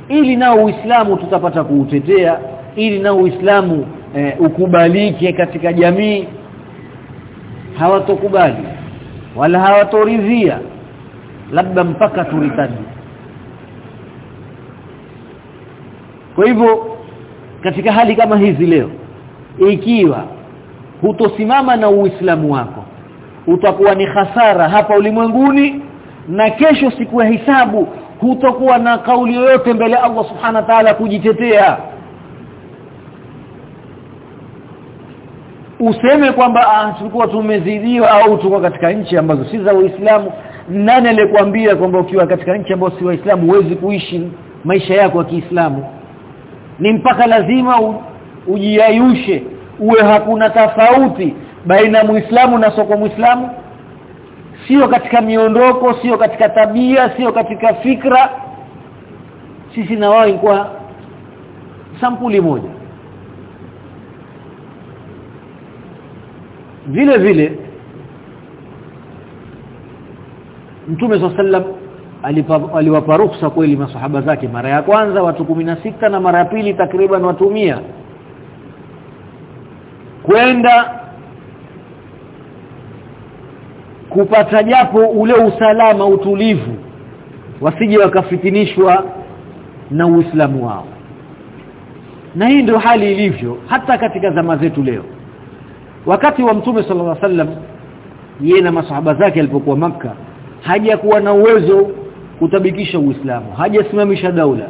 Ili nao uislamu tutapata kuutetea ili nao uislamu e, ukubalike katika jamii. Hawatokubali wala hawatoridhia labda mpaka turitadi kwa hivyo katika hali kama hizi leo ikiwa hutosimama na uislamu wako utakuwa ni hasara hapa ulimwenguni na kesho siku ya hisabu hutakuwa na kauli yoyote mbele Allah subhana ta'ala kujitetea. Useme kwamba ah, tulikuwa tumezidiwa au tuko katika nchi ambazo si za Uislamu. Nani alikwambia kwamba ukiwa katika nchi ambazo si waislamu huwezi kuishi maisha yako ya Kiislamu ni mpaka lazima ujiayushe uwe hakuna tofauti baina muislamu na soko muislamu. Sio katika miondoko sio katika tabia sio katika fikra. Sisi na wao kwa sampuli moja. Vile vile Mtume sallam aliwapa ruhusa kweli masahaba zake. Mara ya kwanza watu sita na mara ya pili takriban watu 100 kwenda kupata japo ule usalama utulivu wasije wakafitinishwa na Uislamu wao. Na hii ndio hali ilivyo hata katika zama zetu leo. Wakati wa mtume sallallahu alaihi wasallam yeye na masahaba zake alipokuwa maka hajakuwa na uwezo kutabikisha Uislamu hajasimamisha daula.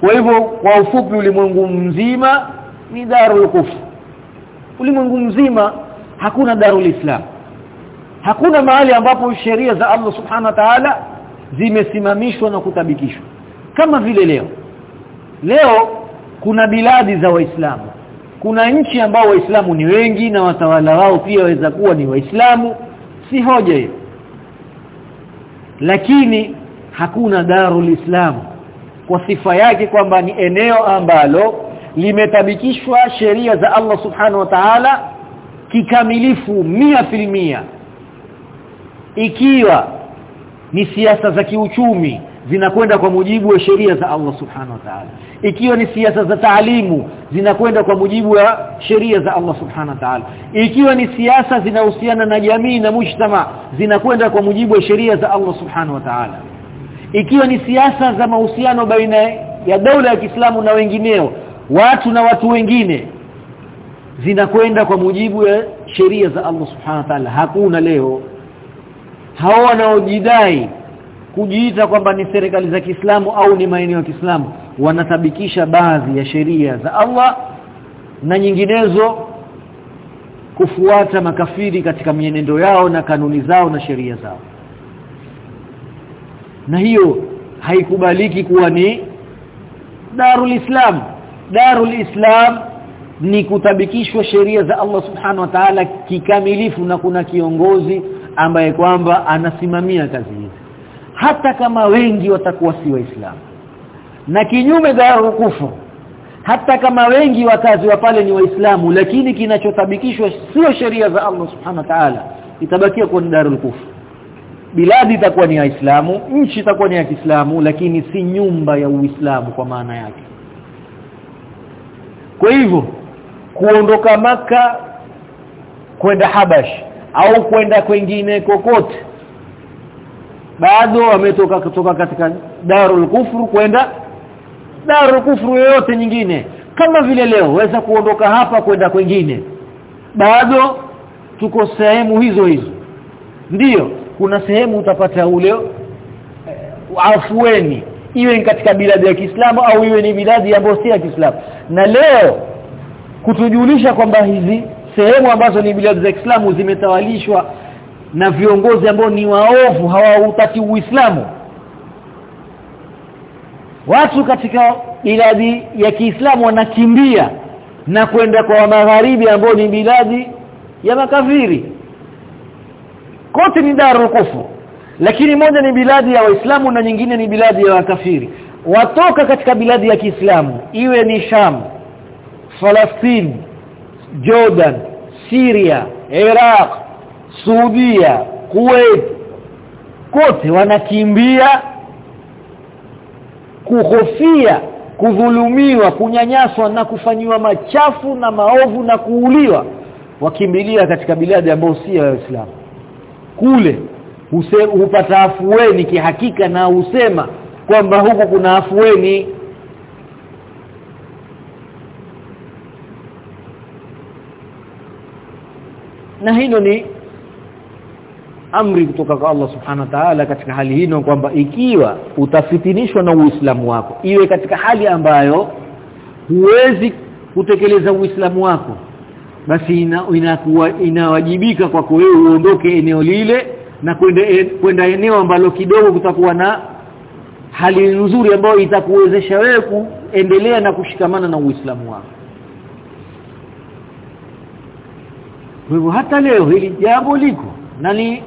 Kwa hivyo kwa ufupi ulimwengu mzima ni darul kufr. Ulimwengu mzima hakuna darul islam. Hakuna mahali ambapo sheria za Allah subhanahu wa ta'ala zimesimamishwa na kutabikishwa. Kama vile leo. Leo kuna biladi za waislamu. Kuna nchi ambao waislamu ni wengi na watawala wao pia waweza kuwa ni waislamu. Si hoja hiyo. Lakini hakuna darul islam. Kwa sifa yake kwamba ni eneo ambalo limetabikishwa sheria za Allah subhanahu wa ta'ala kikamilifu mia filmia ikiwa ni siasa za kiuchumi zinakwenda kwa mujibu wa sheria za Allah subhanahu wa ta'ala. Ikiwa ni siasa za taalimu zinakwenda kwa mujibu wa sheria za Allah subhanahu wa ta'ala. Ikiwa ni siasa zinahusiana na jamii na mujtama zinakwenda kwa mujibu wa sheria za Allah subhanahu wa ta'ala ikiwa ni siasa za mahusiano baina ya dola ya Kiislamu na wengineo watu na watu wengine zinakwenda kwa mujibu ya sheria za Allah subhanahu wa ta'ala. Hakuna leo. Hao wanaojidai kujiita kwamba ni serikali za Kiislamu au ni maeneo ya Kiislamu wanatabikisha baadhi ya sheria za Allah na nyinginezo kufuata makafiri katika mienendo yao na kanuni zao na sheria zao na hiyo haikubaliki kuwa ni darul islam. Darul islam ni kutabikishwa sheria za Allah subhanahu wa ta'ala kikamilifu na kuna kiongozi ambaye kwamba anasimamia kazi hizi. Hata kama wengi watakuwa si waislamu. Na kinyume darul kufur hata kama wengi wakazi wa pale ni waislamu lakini kinachotabikishwa sio sheria za Allah subhanahu wa ta'ala itabakia kuwa ni darul kufur biladi itakuwa ni waislamu nchi itakuwa ni ya Kiislamu lakini si nyumba ya Uislamu kwa maana yake. Kwa hivyo kuondoka maka kwenda Habash au kwenda kwingine kokote bado wametoka kutoka katika darul kufru kwenda darul kufru yoyote nyingine. Kama vile leo waweza kuondoka hapa kwenda kwingine bado tuko sehemu hizo hizo. Ndiyo kuna sehemu utapata ule uh, afueni. Iwe ni katika biladi ya Kiislamu au iwe ni biladi ambayo si ya Kiislamu. Na leo kutujulisha kwamba hizi sehemu ambazo ni biladi za Kiislamu zimetawalishwa na viongozi ambao ni waovu hawautaki Uislamu. Watu katika biladi ya Kiislamu wanakimbia na kwenda kwa magharibi ambao ni biladi ya makafiri kote ni daru kufu lakini moja ni biladi ya waislamu na nyingine ni biladi ya wakafiri. Watoka katika biladi ya Kiislamu iwe ni Sham Palestine Jordan Syria Iraq Saudia Kuwait kote wanakimbia kuhofia kudhulumiwa kunyanyaswa na kufanyiwa machafu na maovu na kuuliwa wakimbilia katika biladi ambayo si ya waislamu kule hupata afueni kihakika na husema kwamba huko kuna afueni. Na hilo ni amri kutoka kwa Allah subhanahu wa ta'ala katika hali hino kwamba ikiwa utafitinishwa na Uislamu wako iwe katika hali ambayo huwezi kutekeleza Uislamu wako basi ina, inakuwa inawajibika kwako wewe uondoke eneo lile na kwenda kwenda eneo ambalo kidogo kutakuwa na hali nzuri ambayo itakuwezesha wewe kuendelea na kushikamana na Uislamu wako. Kwa hata leo hili jambo liko na ni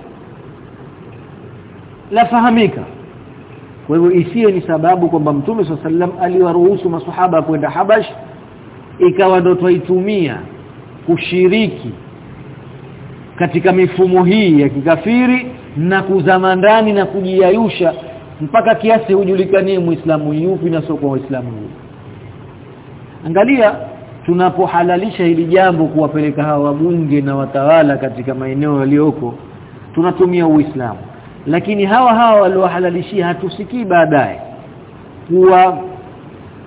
lafahamika. Kwa hivyo isiwe ni sababu kwamba Mtume sallam aliwaruhusu maswahaba kwenda Habash ikawa ndo twaitumia kushiriki katika mifumo hii ya kikafiri na kuzama ndani na kujiayusha mpaka kiasi hujulikanie muislamu yupi na sio kwa waislamu angalia tunapohalalisha hili jambo kuwapeleka hawa wabunge na watawala katika maeneo yaliyoko tunatumia uislamu. Lakini hawa hawa waliohalalishia hatusikii baadaye. Kuwa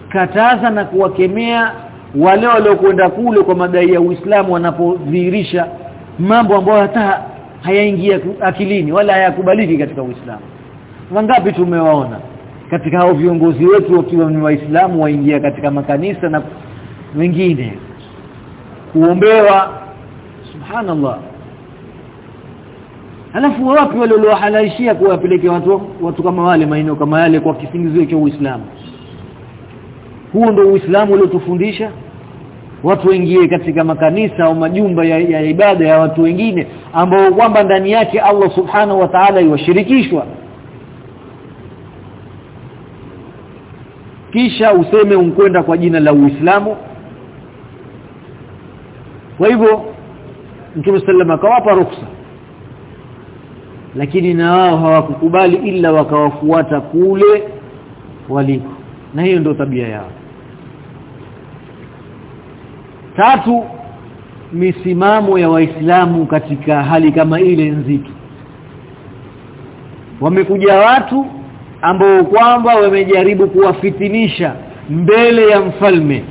kataza na kuwakemea wale waliokwenda kule kwa madai ya Uislamu wanapodhihirisha mambo ambayo hata hayaingia akilini wala hayakubaliki katika Uislamu. Wangapi tumewaona katika hao viongozi wetu wakiwa ni waislamu waingia katika makanisa na wengine kuombewa? Subhanallah. Alafu wapi wale waliohalalishia kuwapelekea watu watu kama wale maeneo kama yale kwa kisingizio cha Uislamu huo ndio Uislamu uliotufundisha. Watu wengie katika makanisa au majumba ya, ya ibada ya watu wengine ambao kwamba ndani yake Allah subhanahu wa ta'ala iwashirikishwa kisha useme unkwenda kwa jina la Uislamu. Kwa hivyo Mtume sallama akawapa ruksa. Lakini na wao hawakukubali ila wakawafuata kule waliko. Na hiyo ndio tabia yao tatu misimamo ya waislamu katika hali kama ile nzito. Wamekuja watu ambao kwamba wamejaribu kuwafitinisha mbele ya mfalme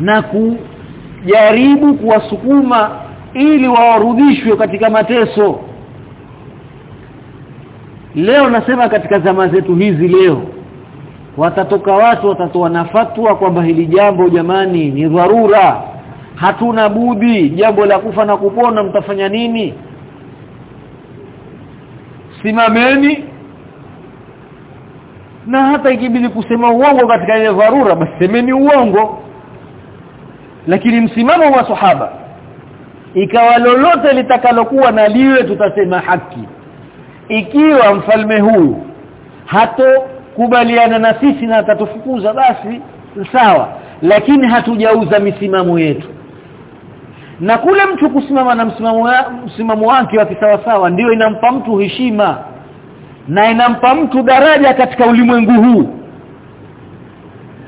na kujaribu kuwasukuma ili wawarudishwe katika mateso. Leo nasema katika zama zetu hizi leo watatoka watu watatoa nafatwa kwamba hili jambo jamani ni dharura. Hatuna budi jambo la kufa na kupona mtafanya nini? Simameni. Na hata ikibidi kusema uongo katika ile dharura basi semeni uongo. Lakini msimamo wa sahaba ikawa lolote litakalokuwa na liwe tutasema haki. Ikiwa mfalme huu hato kubaliana na sisi na atatufukuza basi sawa. Lakini hatujauza misimamo yetu. Na kule mtu kusimama na msimamo msimamo wake wa kisawa sawa ndio inampa mtu heshima. Na inampa mtu daraja katika ulimwengu huu.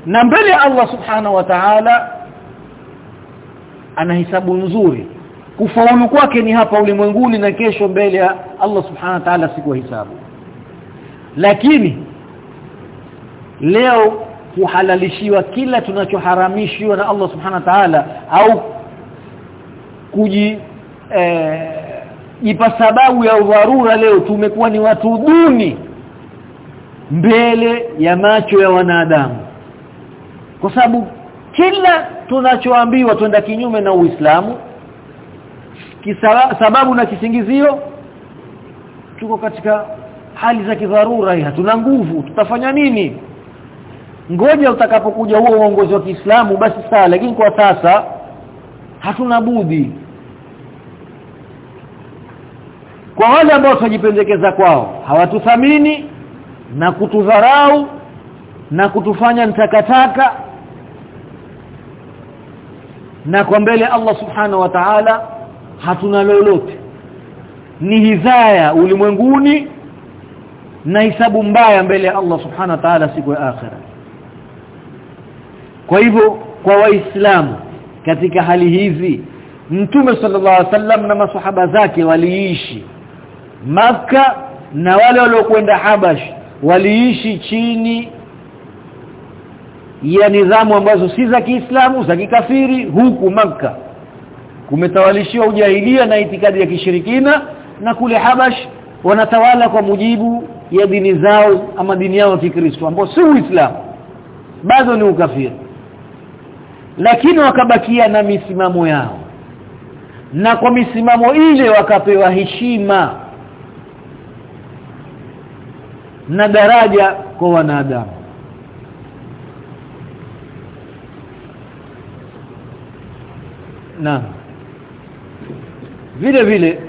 Na mbele Allah subhanahu wa ta'ala ana hisabu nzuri. Kufaulu kwake ni hapa ulimwenguni na kesho mbele ya Allah subhanahu wa ta'ala siku ya hisabu. Lakini leo kuhalalishiwa kila tunachoharamishiwa na Allah subhanahu wa ta'ala au kuji eh, ipa sababu ya dharura leo tumekuwa ni watu duni mbele ya macho ya wanadamu. Kwa sababu kila tunachoambiwa twenda kinyume na Uislamu sababu na kisingizio tuko katika hali za kidharura hatuna nguvu tutafanya nini ngoja utakapokuja huo uongozi wa Kiislamu basi sawa lakini kwa sasa hatuna budi. Kwa wale ambao tunajipendekeza kwao hawatuthamini na kutudharau na kutufanya nitakataka na kwa mbele Allah subhanahu wa ta'ala hatuna lolote. Ni hidhaya ulimwenguni na hisabu mbaya mbele ya Allah subhanahu wa ta'ala siku ya akhira kwa hivyo kwa waislamu katika hali hizi mtume sallallahu alaihi wasallam na maswahaba zake waliishi. Maka na wale waliokwenda Habash waliishi chini ya nidhamu ambazo si za Kiislamu za kikafiri huku maka kumetawalishiwa ujahilia na itikadi ya kishirikina na kule Habash wanatawala kwa mujibu ya dini zao ama dini yao ya Kikristo ambao si Uislamu. Bado ni ukafiri lakini wakabakia na misimamo yao. Na kwa misimamo ile wakapewa heshima na daraja kwa wanadamu. Na vile vile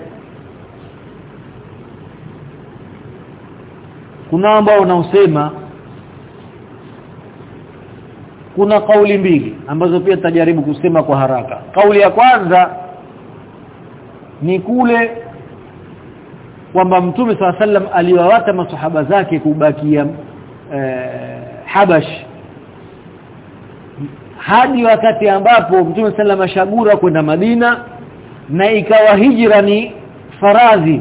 kuna ambao wanaosema kuna kauli mbili ambazo pia tutajaribu kusema kwa haraka. Kauli ya kwanza ni kule kwamba mtume swalla sallam aliwawata masahaba zake kubakia eh, Habash. Hadi wakati ambapo mtume sallam ashagura kwenda Madina na ikawa hijra ni faradhi.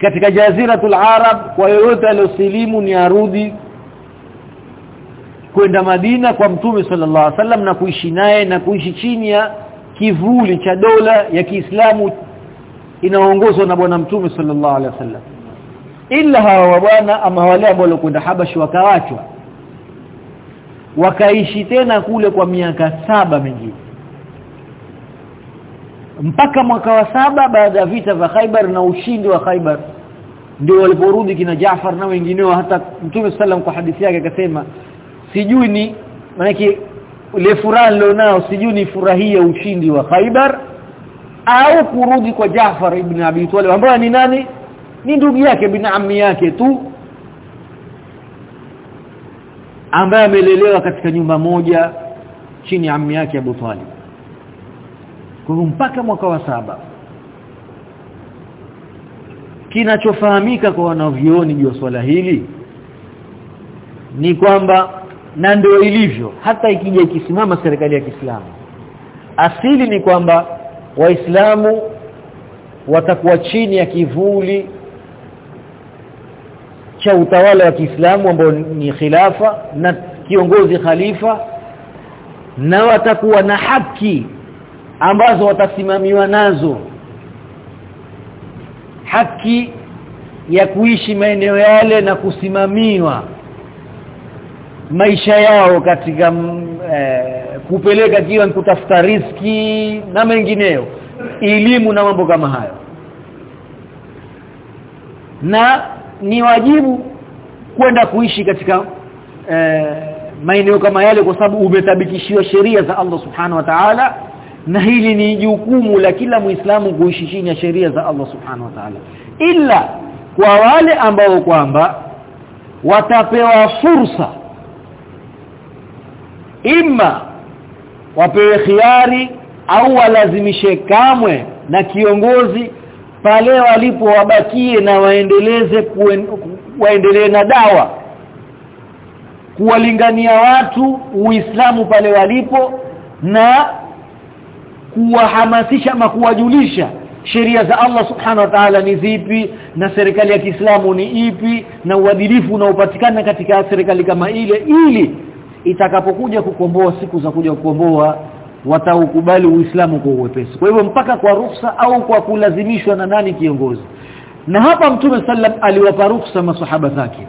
Katika jaziratul arab kwa yoyote aliyosilimu ni arudi kwenda Madina kwa mtume sallallahu alaihi wasallam na kuishi naye na kuishi chini ya kivuli cha dola ya Kiislamu inaongozwa na bwana mtume sallallahu alaihi wasallam. Ila hawa wa bwana ama wale ambao walikwenda Habashi wakawachwa. Wakaishi tena kule kwa miaka saba mingine. Mpaka mwaka wa saba baada ya vita vya Khaibar na ushindi wa Khaibar ndio waliporudi kina Jaafar na wengineo. Hata Mtume sallam kwa hadithi yake akasema sijui ni manake ile furaha nilionao sijui ni furahia ushindi wa Khaibar au kurudi kwa Jaafar ibn Abi Talib ambaye ni nani? Ni ndugu yake bin ammi yake tu ambaye amelelewa katika nyumba moja chini ya ammi yake Abu Talib. Kwa mpaka mwaka wa saba kinachofahamika kwa wanavyoni juu swala hili ni kwamba na ndio ilivyo hata ikija ikisimama serikali ya Kiislamu. Asili ni kwamba waislamu watakuwa chini ya kivuli cha utawala wa Kiislamu ambao ni khilafa na kiongozi khalifa na watakuwa na haki ambazo watasimamiwa nazo. Haki ya kuishi maeneo yale na kusimamiwa maisha yao katika eh, kupeleka kiwa kutafuta riski na mengineyo elimu na mambo kama hayo. Na ni wajibu kwenda kuishi katika eh, maeneo kama yale kwa sababu umetabikishiwa sheria za Allah subhanahu wa ta'ala na hili ni jukumu la kila muislamu kuishi chini ya sheria za Allah subhanahu wa ta'ala. Ila kwa wale ambao kwamba watapewa fursa ima wapewe khiari au walazimishe kamwe na kiongozi pale walipo wabakie na waendeleze kuen, waendelee na dawa. Kuwalingania watu uislamu pale walipo na kuwahamasisha ama kuwajulisha sheria za Allah subhanahu wa ta'ala ni zipi na serikali ya Kiislamu ni ipi na uadilifu unaopatikana katika serikali kama ile ili itakapokuja kukomboa siku za kuja kukomboa wataukubali Uislamu kwa uwepesi. Kwa hivyo mpaka kwa ruhusa au kwa kulazimishwa na nani kiongozi. Na hapa mtume sallam aliwapa ruhusa masahaba zake.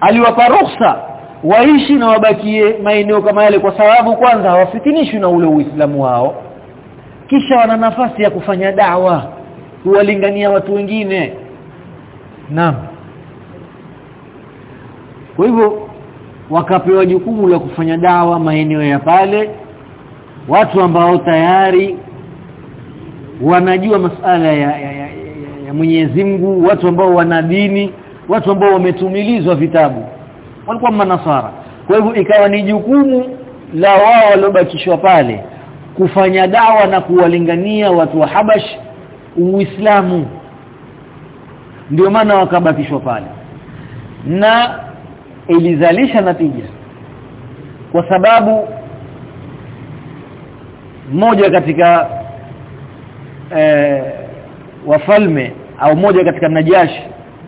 Aliwapa ruhusa waishi na wabakie maeneo kama yale kwa sababu kwanza hawafitinishwi na ule uislamu wao. Kisha wana nafasi ya kufanya dawa kuwalingania watu wengine. Naam. Kwa hivyo wakapewa jukumu la kufanya dawa maeneo ya pale. Watu ambao tayari wanajua masala ya, ya, ya, ya, Mwenyezi Mungu watu ambao wana dini watu ambao wametumilizwa vitabu walikuwa manasara. Kwa hivyo ikawa ni jukumu la wao waliobakishwa pale kufanya dawa na kuwalingania watu wa Habash Uislamu. Ndio maana wakabakishwa pale. Na ilizalisha natija. Kwa sababu mmoja katika e, wafalme au mmoja katika Najashi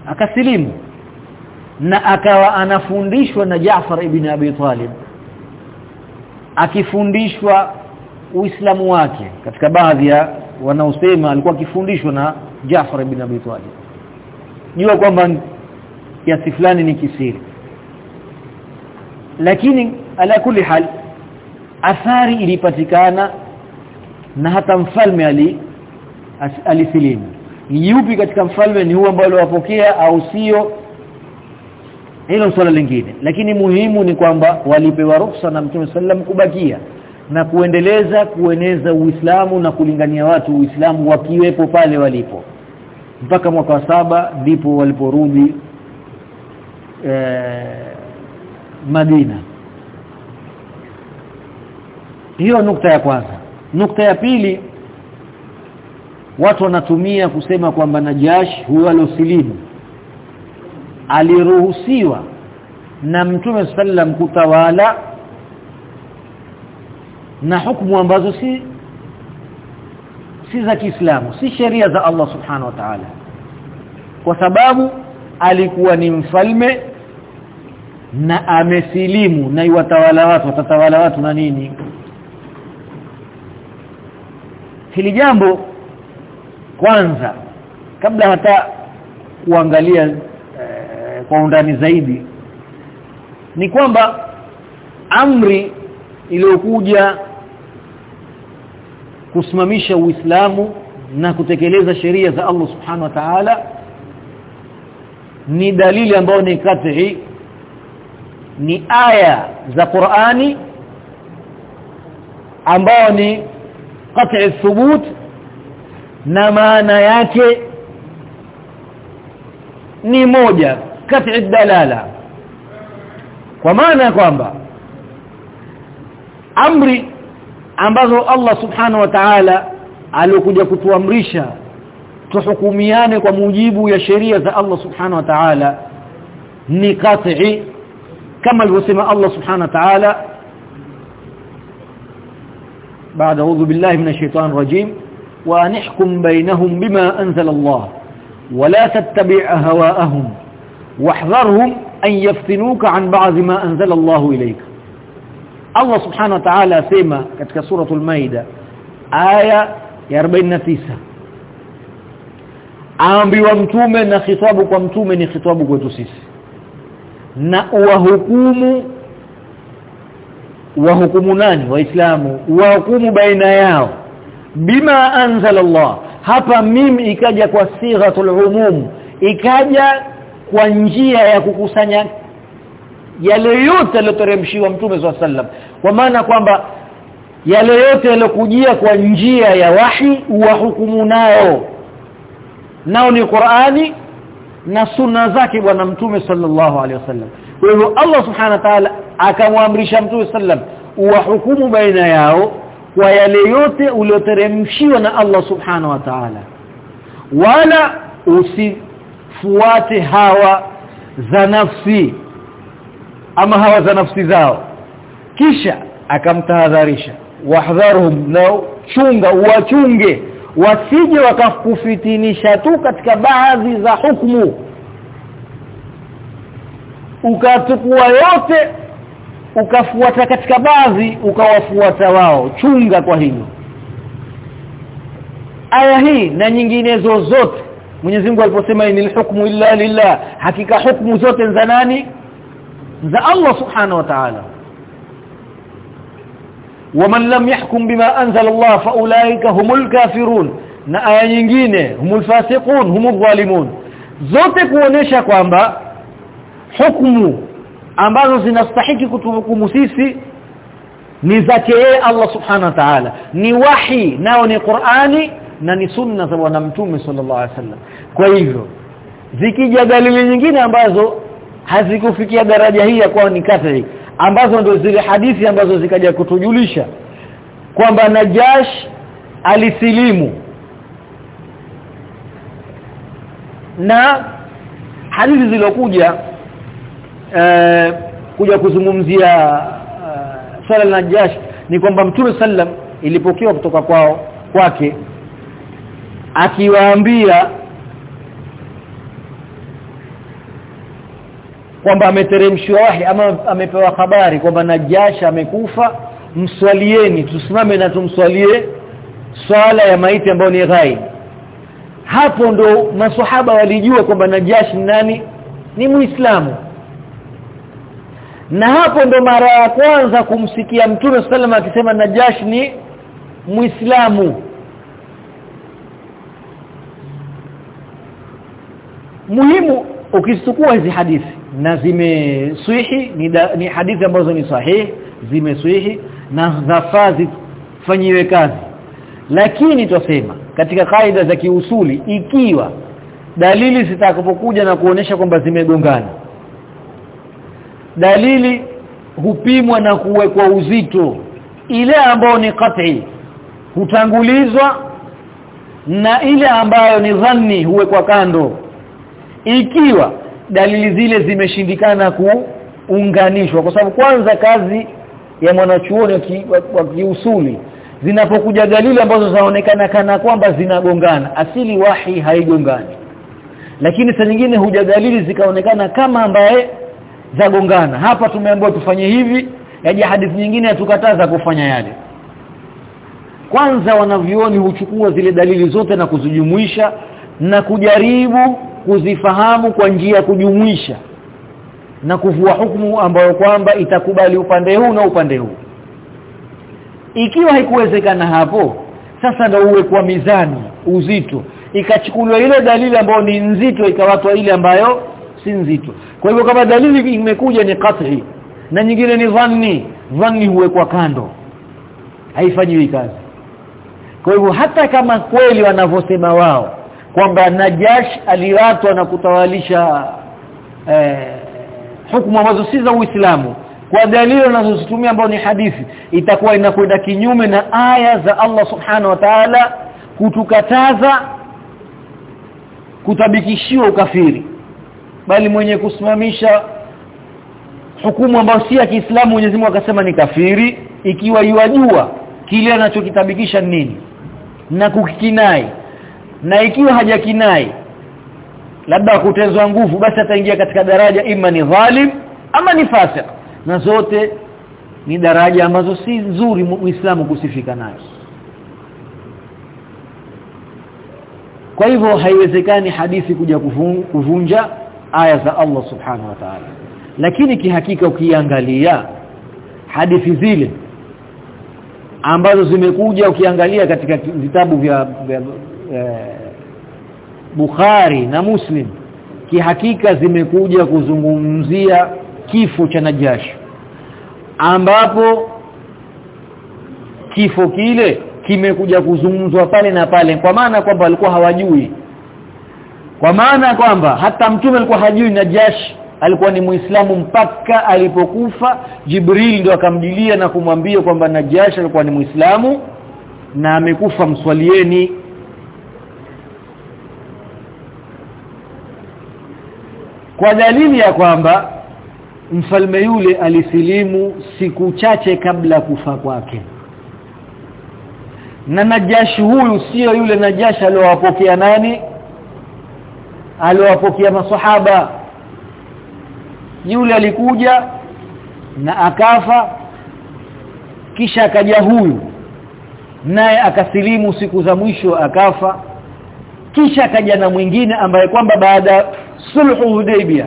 akasilimu na akawa anafundishwa na Jaafar ibn Abi Talib akifundishwa Uislamu wake katika baadhi ya wanaosema alikuwa akifundishwa na Jaafar ibn Abi Talib. Jua kwamba kiasi fulani ni kisiri lakini ala kulli hal athari ilipatikana na hata mfalme ali alisilimu. Yupi katika mfalme ni huo ambao aliwapokea au sio? Hilo swala lingine. Lakini muhimu ni kwamba walipewa ruhusa na Mtume sallam kubakia na kuendeleza kueneza Uislamu na kulingania watu Uislamu wakiwepo pale walipo. Mpaka mwaka wa saba ndipo waliporudi eh, Madina. Hiyo nukta ya kwanza. Nukta ya pili watu wanatumia kusema kwamba Najash huyo aliosilimu aliruhusiwa na Mtume sallam kutawala na hukumu ambazo si si za Kiislamu si sheria za Allah subhanahu wa ta'ala. Kwa sababu alikuwa ni mfalme na amesilimu na iwatawala watu watatawala watu na nini? Hili jambo kwanza kabla hata kuangalia eh, kwa undani zaidi ni kwamba amri iliyokuja kusimamisha Uislamu na kutekeleza sheria za Allah Subhanahu wa Ta'ala ni dalili ambayo ni kat'i ni aya za Qur'ani ambao ni qat'i thubut na maana yake ni moja kat'i dalala. Kwa maana kwamba amri ambazo Allah subhanahu wa ta'ala alikuja kutuamrisha tuhukumiane kwa mujibu ya sheria za Allah subhanahu wa ta'ala ni qat'i كما الوسمى الله سبحانه وتعالى بعد أعوذ بالله من الشيطان الرجيم ونحكم بينهم بما أنزل الله ولا تتبع هواءهم واحذرهم أن يفتنوك عن بعض ما أنزل الله إليك الله سبحانه وتعالى سيما كتك سورة الميدة آية يربين نتيسة أعنبي ومتومي نخطابك ومتومي نخطابك وتسيسي na wahukumu wahukumu nani? Waislamu. Wahukumu baina yao. Bima anzala Allah hapa mimi ikaja kwa sighatul umum. Ikaja kwa njia ya kukusanya yale yote yaliyoteremshiwa mtume swalla sallam kwa maana kwamba yale yote yaliyokujia kwa njia ya wahi wahukumu nao. Nao ni Qur'ani na sunna zake bwana mtume sallallahu alaihi wasallam. Kwa hivyo Allah subhanahu wa ta'ala akamwamrisha mtume sallam uwahukumu baina yao kwa yale yote ulioteremshiwa na Allah subhanahu wa ta'ala. Wala usifuate hawa za nafsi ama hawa za nafsi zao. Kisha akamtahadharisha wahdharhum na chunga wachunge wasije wakakufitinisha tu katika baadhi za hukumu ukatukua yote ukafuata katika baadhi ukawafuata wao. Chunga kwa hilo. Aya hii na nyinginezo zote Mwenyezi Mungu aliposema inil hukmu illa lillah hakika hukumu zote za nani? Za Allah subhanahu wa ta'ala waman lam yahkum bima anzala Allah faulaika humul kafirun na aya nyingine humul fasiqun humul zalimun zote kuonesha kwamba hukumu ambazo zinastahiki kutuhukumu sisi ni zake yeye Allah subhanahu wa ta'ala. Ni wahi nao ni Qur'ani na ni sunna za bwana mtume sallallahu alaihi wasallam. Kwa hivyo zikija dalili nyingine ambazo hazikufikia daraja hii ya kuwa ni kafiri ambazo ndio zile hadithi ambazo zikaja kutujulisha kwamba Najash alisilimu na hadithi zilokuja eh, kuja kuzungumzia uh, swala la Najash ni kwamba Mtume sallam ilipokewa kutoka kwao kwake akiwaambia kwamba ameteremshwa wahi ama amepewa habari kwamba Najasha amekufa mswalieni tusimame na tumswalie swala ya maiti ambayo ni ghaib. Hapo ndo maswahaba walijua kwamba Najashi nani? Ni Muislamu. Na hapo ndo mara ya kwanza kumsikia Mtume sallam akisema Najash ni Muislamu. Muhimu ukisukua hizi hadithi na zimeswihi ni, ni hadithi ambazo ni sahihi zimeswihi na zafaa zifanyiwe kazi. Lakini twasema katika kaida za kiusuli ikiwa dalili zitakapokuja na kuonesha kwamba zimegongana dalili hupimwa na kuwekwa uzito. Ile ambayo ni qat'i hutangulizwa na ile ambayo ni dhanni huwekwa kando. Ikiwa dalili zile zimeshindikana kuunganishwa. Kwa sababu kwanza kazi ya mwanachuoni wa kiusuli zinapokuja dalili ambazo zinaonekana kana kwamba zinagongana asili wahi haigongani. Lakini saa nyingine huja dalili zikaonekana kama ambaye zagongana. Hapa tumeambiwa tufanye hivi yaje hadithi nyingine yatukataza kufanya yale. Kwanza wanavioni huchukua zile dalili zote na kuzijumuisha na kujaribu kuzifahamu kwa njia ya kujumuisha na kuvua hukumu ambayo kwamba itakubali upande huu na upande huu. Ikiwa haikuwezekana hapo sasa ndio uwe kwa mizani uzito. Ikachukuliwa ile dalili ambayo ni nzito ikawatwa ile ambayo si nzito. Kwa hivyo kama dalili imekuja ni qat'i na nyingine ni dhanni. Dhanni huwekwa kando haifanyiwi kazi. Kwa hivyo hata kama kweli wanavyosema wao kwamba Najash aliratwa na kutawalisha eh, hukumu ambazo si za Uislamu. Kwa dalili anazozitumia ambao ni hadithi itakuwa inakwenda kinyume na aya za Allah subhanahu wa ta'ala kutukataza kutabikishiwa ukafiri. Bali mwenye kusimamisha hukumu ambayo si ya Kiislamu Mwenyezi Mungu akasema ni kafiri ikiwa yuajua kile anachokitabikisha nini na kukikinai na ikiwa hajakinai labda kutezwa nguvu basi ataingia katika daraja ima ni dhalim ama ni fasik na zote ni daraja ambazo si nzuri muislamu kusifika nayo kwa hivyo haiwezekani hadithi kuja kuvunja aya za Allah subhanahu wa ta'ala. Lakini kihakika ukiangalia hadithi zile ambazo zimekuja ukiangalia katika vitabu vya, vya e, Bukhari na Muslim kihakika zimekuja kuzungumzia kifo cha Najashi ambapo kifo kile kimekuja kuzungumzwa pale na pale kwa maana kwamba walikuwa hawajui kwa maana kwamba hata mtume alikuwa hajui Najashi alikuwa ni Muislamu mpaka alipokufa Jibril ndo akamjilia na kumwambia kwamba Najashi alikuwa ni Muislamu na amekufa mswalieni kwa dalili ya kwamba mfalme yule alisilimu siku chache kabla kufa kwake. Na Najashi huyu sio yule Najashi aliyowapokea nani? Aliyowapokea maswahaba. Yule alikuja na akafa kisha akaja huyu naye akasilimu siku za mwisho akafa kisha akaja na mwingine ambaye kwamba baada sulhu hudaybia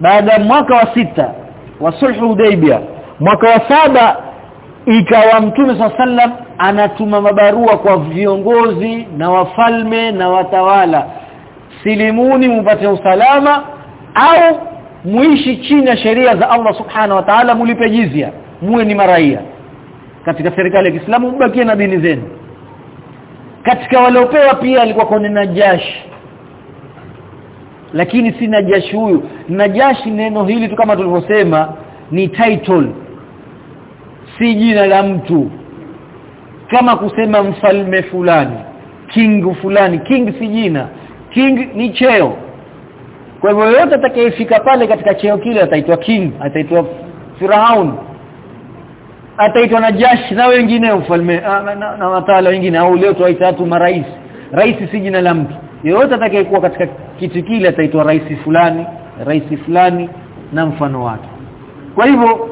baada mwaka wa sita wa sulhu Hudaybia mwaka wa saba ikawa mtume sallam anatuma mabarua kwa viongozi na wafalme na watawala silimuni mpate usalama au muishi chini ya sheria za Allah subhana wa ta'ala mulipe jizia muwe ni maraia katika serikali ya Kiislamu mbakie na dini zenu katika waliopewa pia alikuwa kwa Najashi lakini si Najashi huyu. Najashi neno hili tu kama tulivyosema ni title. Si jina la mtu. Kama kusema mfalme fulani king fulani. King si jina. King ni cheo. Kwa hivyo yote atakayefika pale katika cheo kile ataitwa king ataitwa firaun. Ataitwa najashi na wengine ufalme na, na, na watawala wengine au leo tuwaita watu marais. Rais si jina la mtu yote atakayekuwa katika kiti kile ataitwa rais fulani rais fulani na mfano wake. Kwa hivyo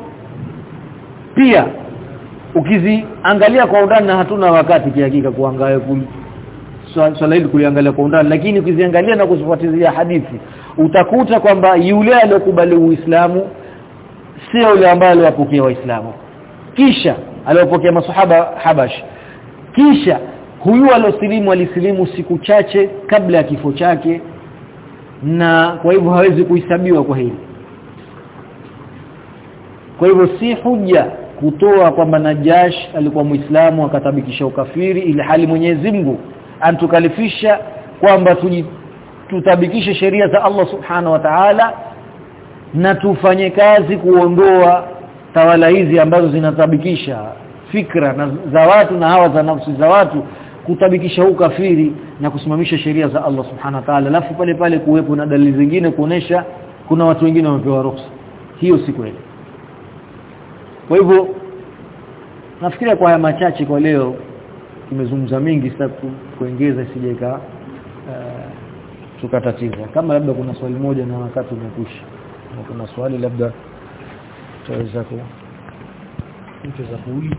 pia ukiziangalia kwa undani na hatuna wakati kihakika kuangalia swala hili kuliangalia kwa undani lakini ukiziangalia na kuzifuatilia hadithi utakuta kwamba yule aliyokubali Uislamu sio yule ambaye aliwapokea waislamu. Kisha aliyopokea masahaba Habash. Kisha huyu alosilimu alisilimu siku chache kabla ya kifo chake na kwa hivyo hawezi kuhesabiwa kwa hili. Kwa hivyo si huja kutoa kwamba Najash alikuwa Muislamu akatabikisha ukafiri ili hali Mwenyezi Mungu antukalifisha kwamba tutabikishe sheria za Allah Subhanahu wa Ta'ala na tufanye kazi kuondoa tawala hizi ambazo zinatabikisha fikra na za watu na hawa za nafsi za watu kutabikisha ukafiri na kusimamisha sheria za Allah Subhanahu wa Ta'ala. Alafu pale pale kuwepo na dalili zingine kuonesha kuna watu wengine wamepewa ruhusa. Hiyo si kweli. Kwa hivyo nafikiria kwa haya machache kwa leo tumezungumza mingi sasa kuongeza sijaika uh, tukatatiza. Kama labda kuna swali moja na wakati umekwisha. Kuna swali labda tutaweza ku tutaweza kuuliza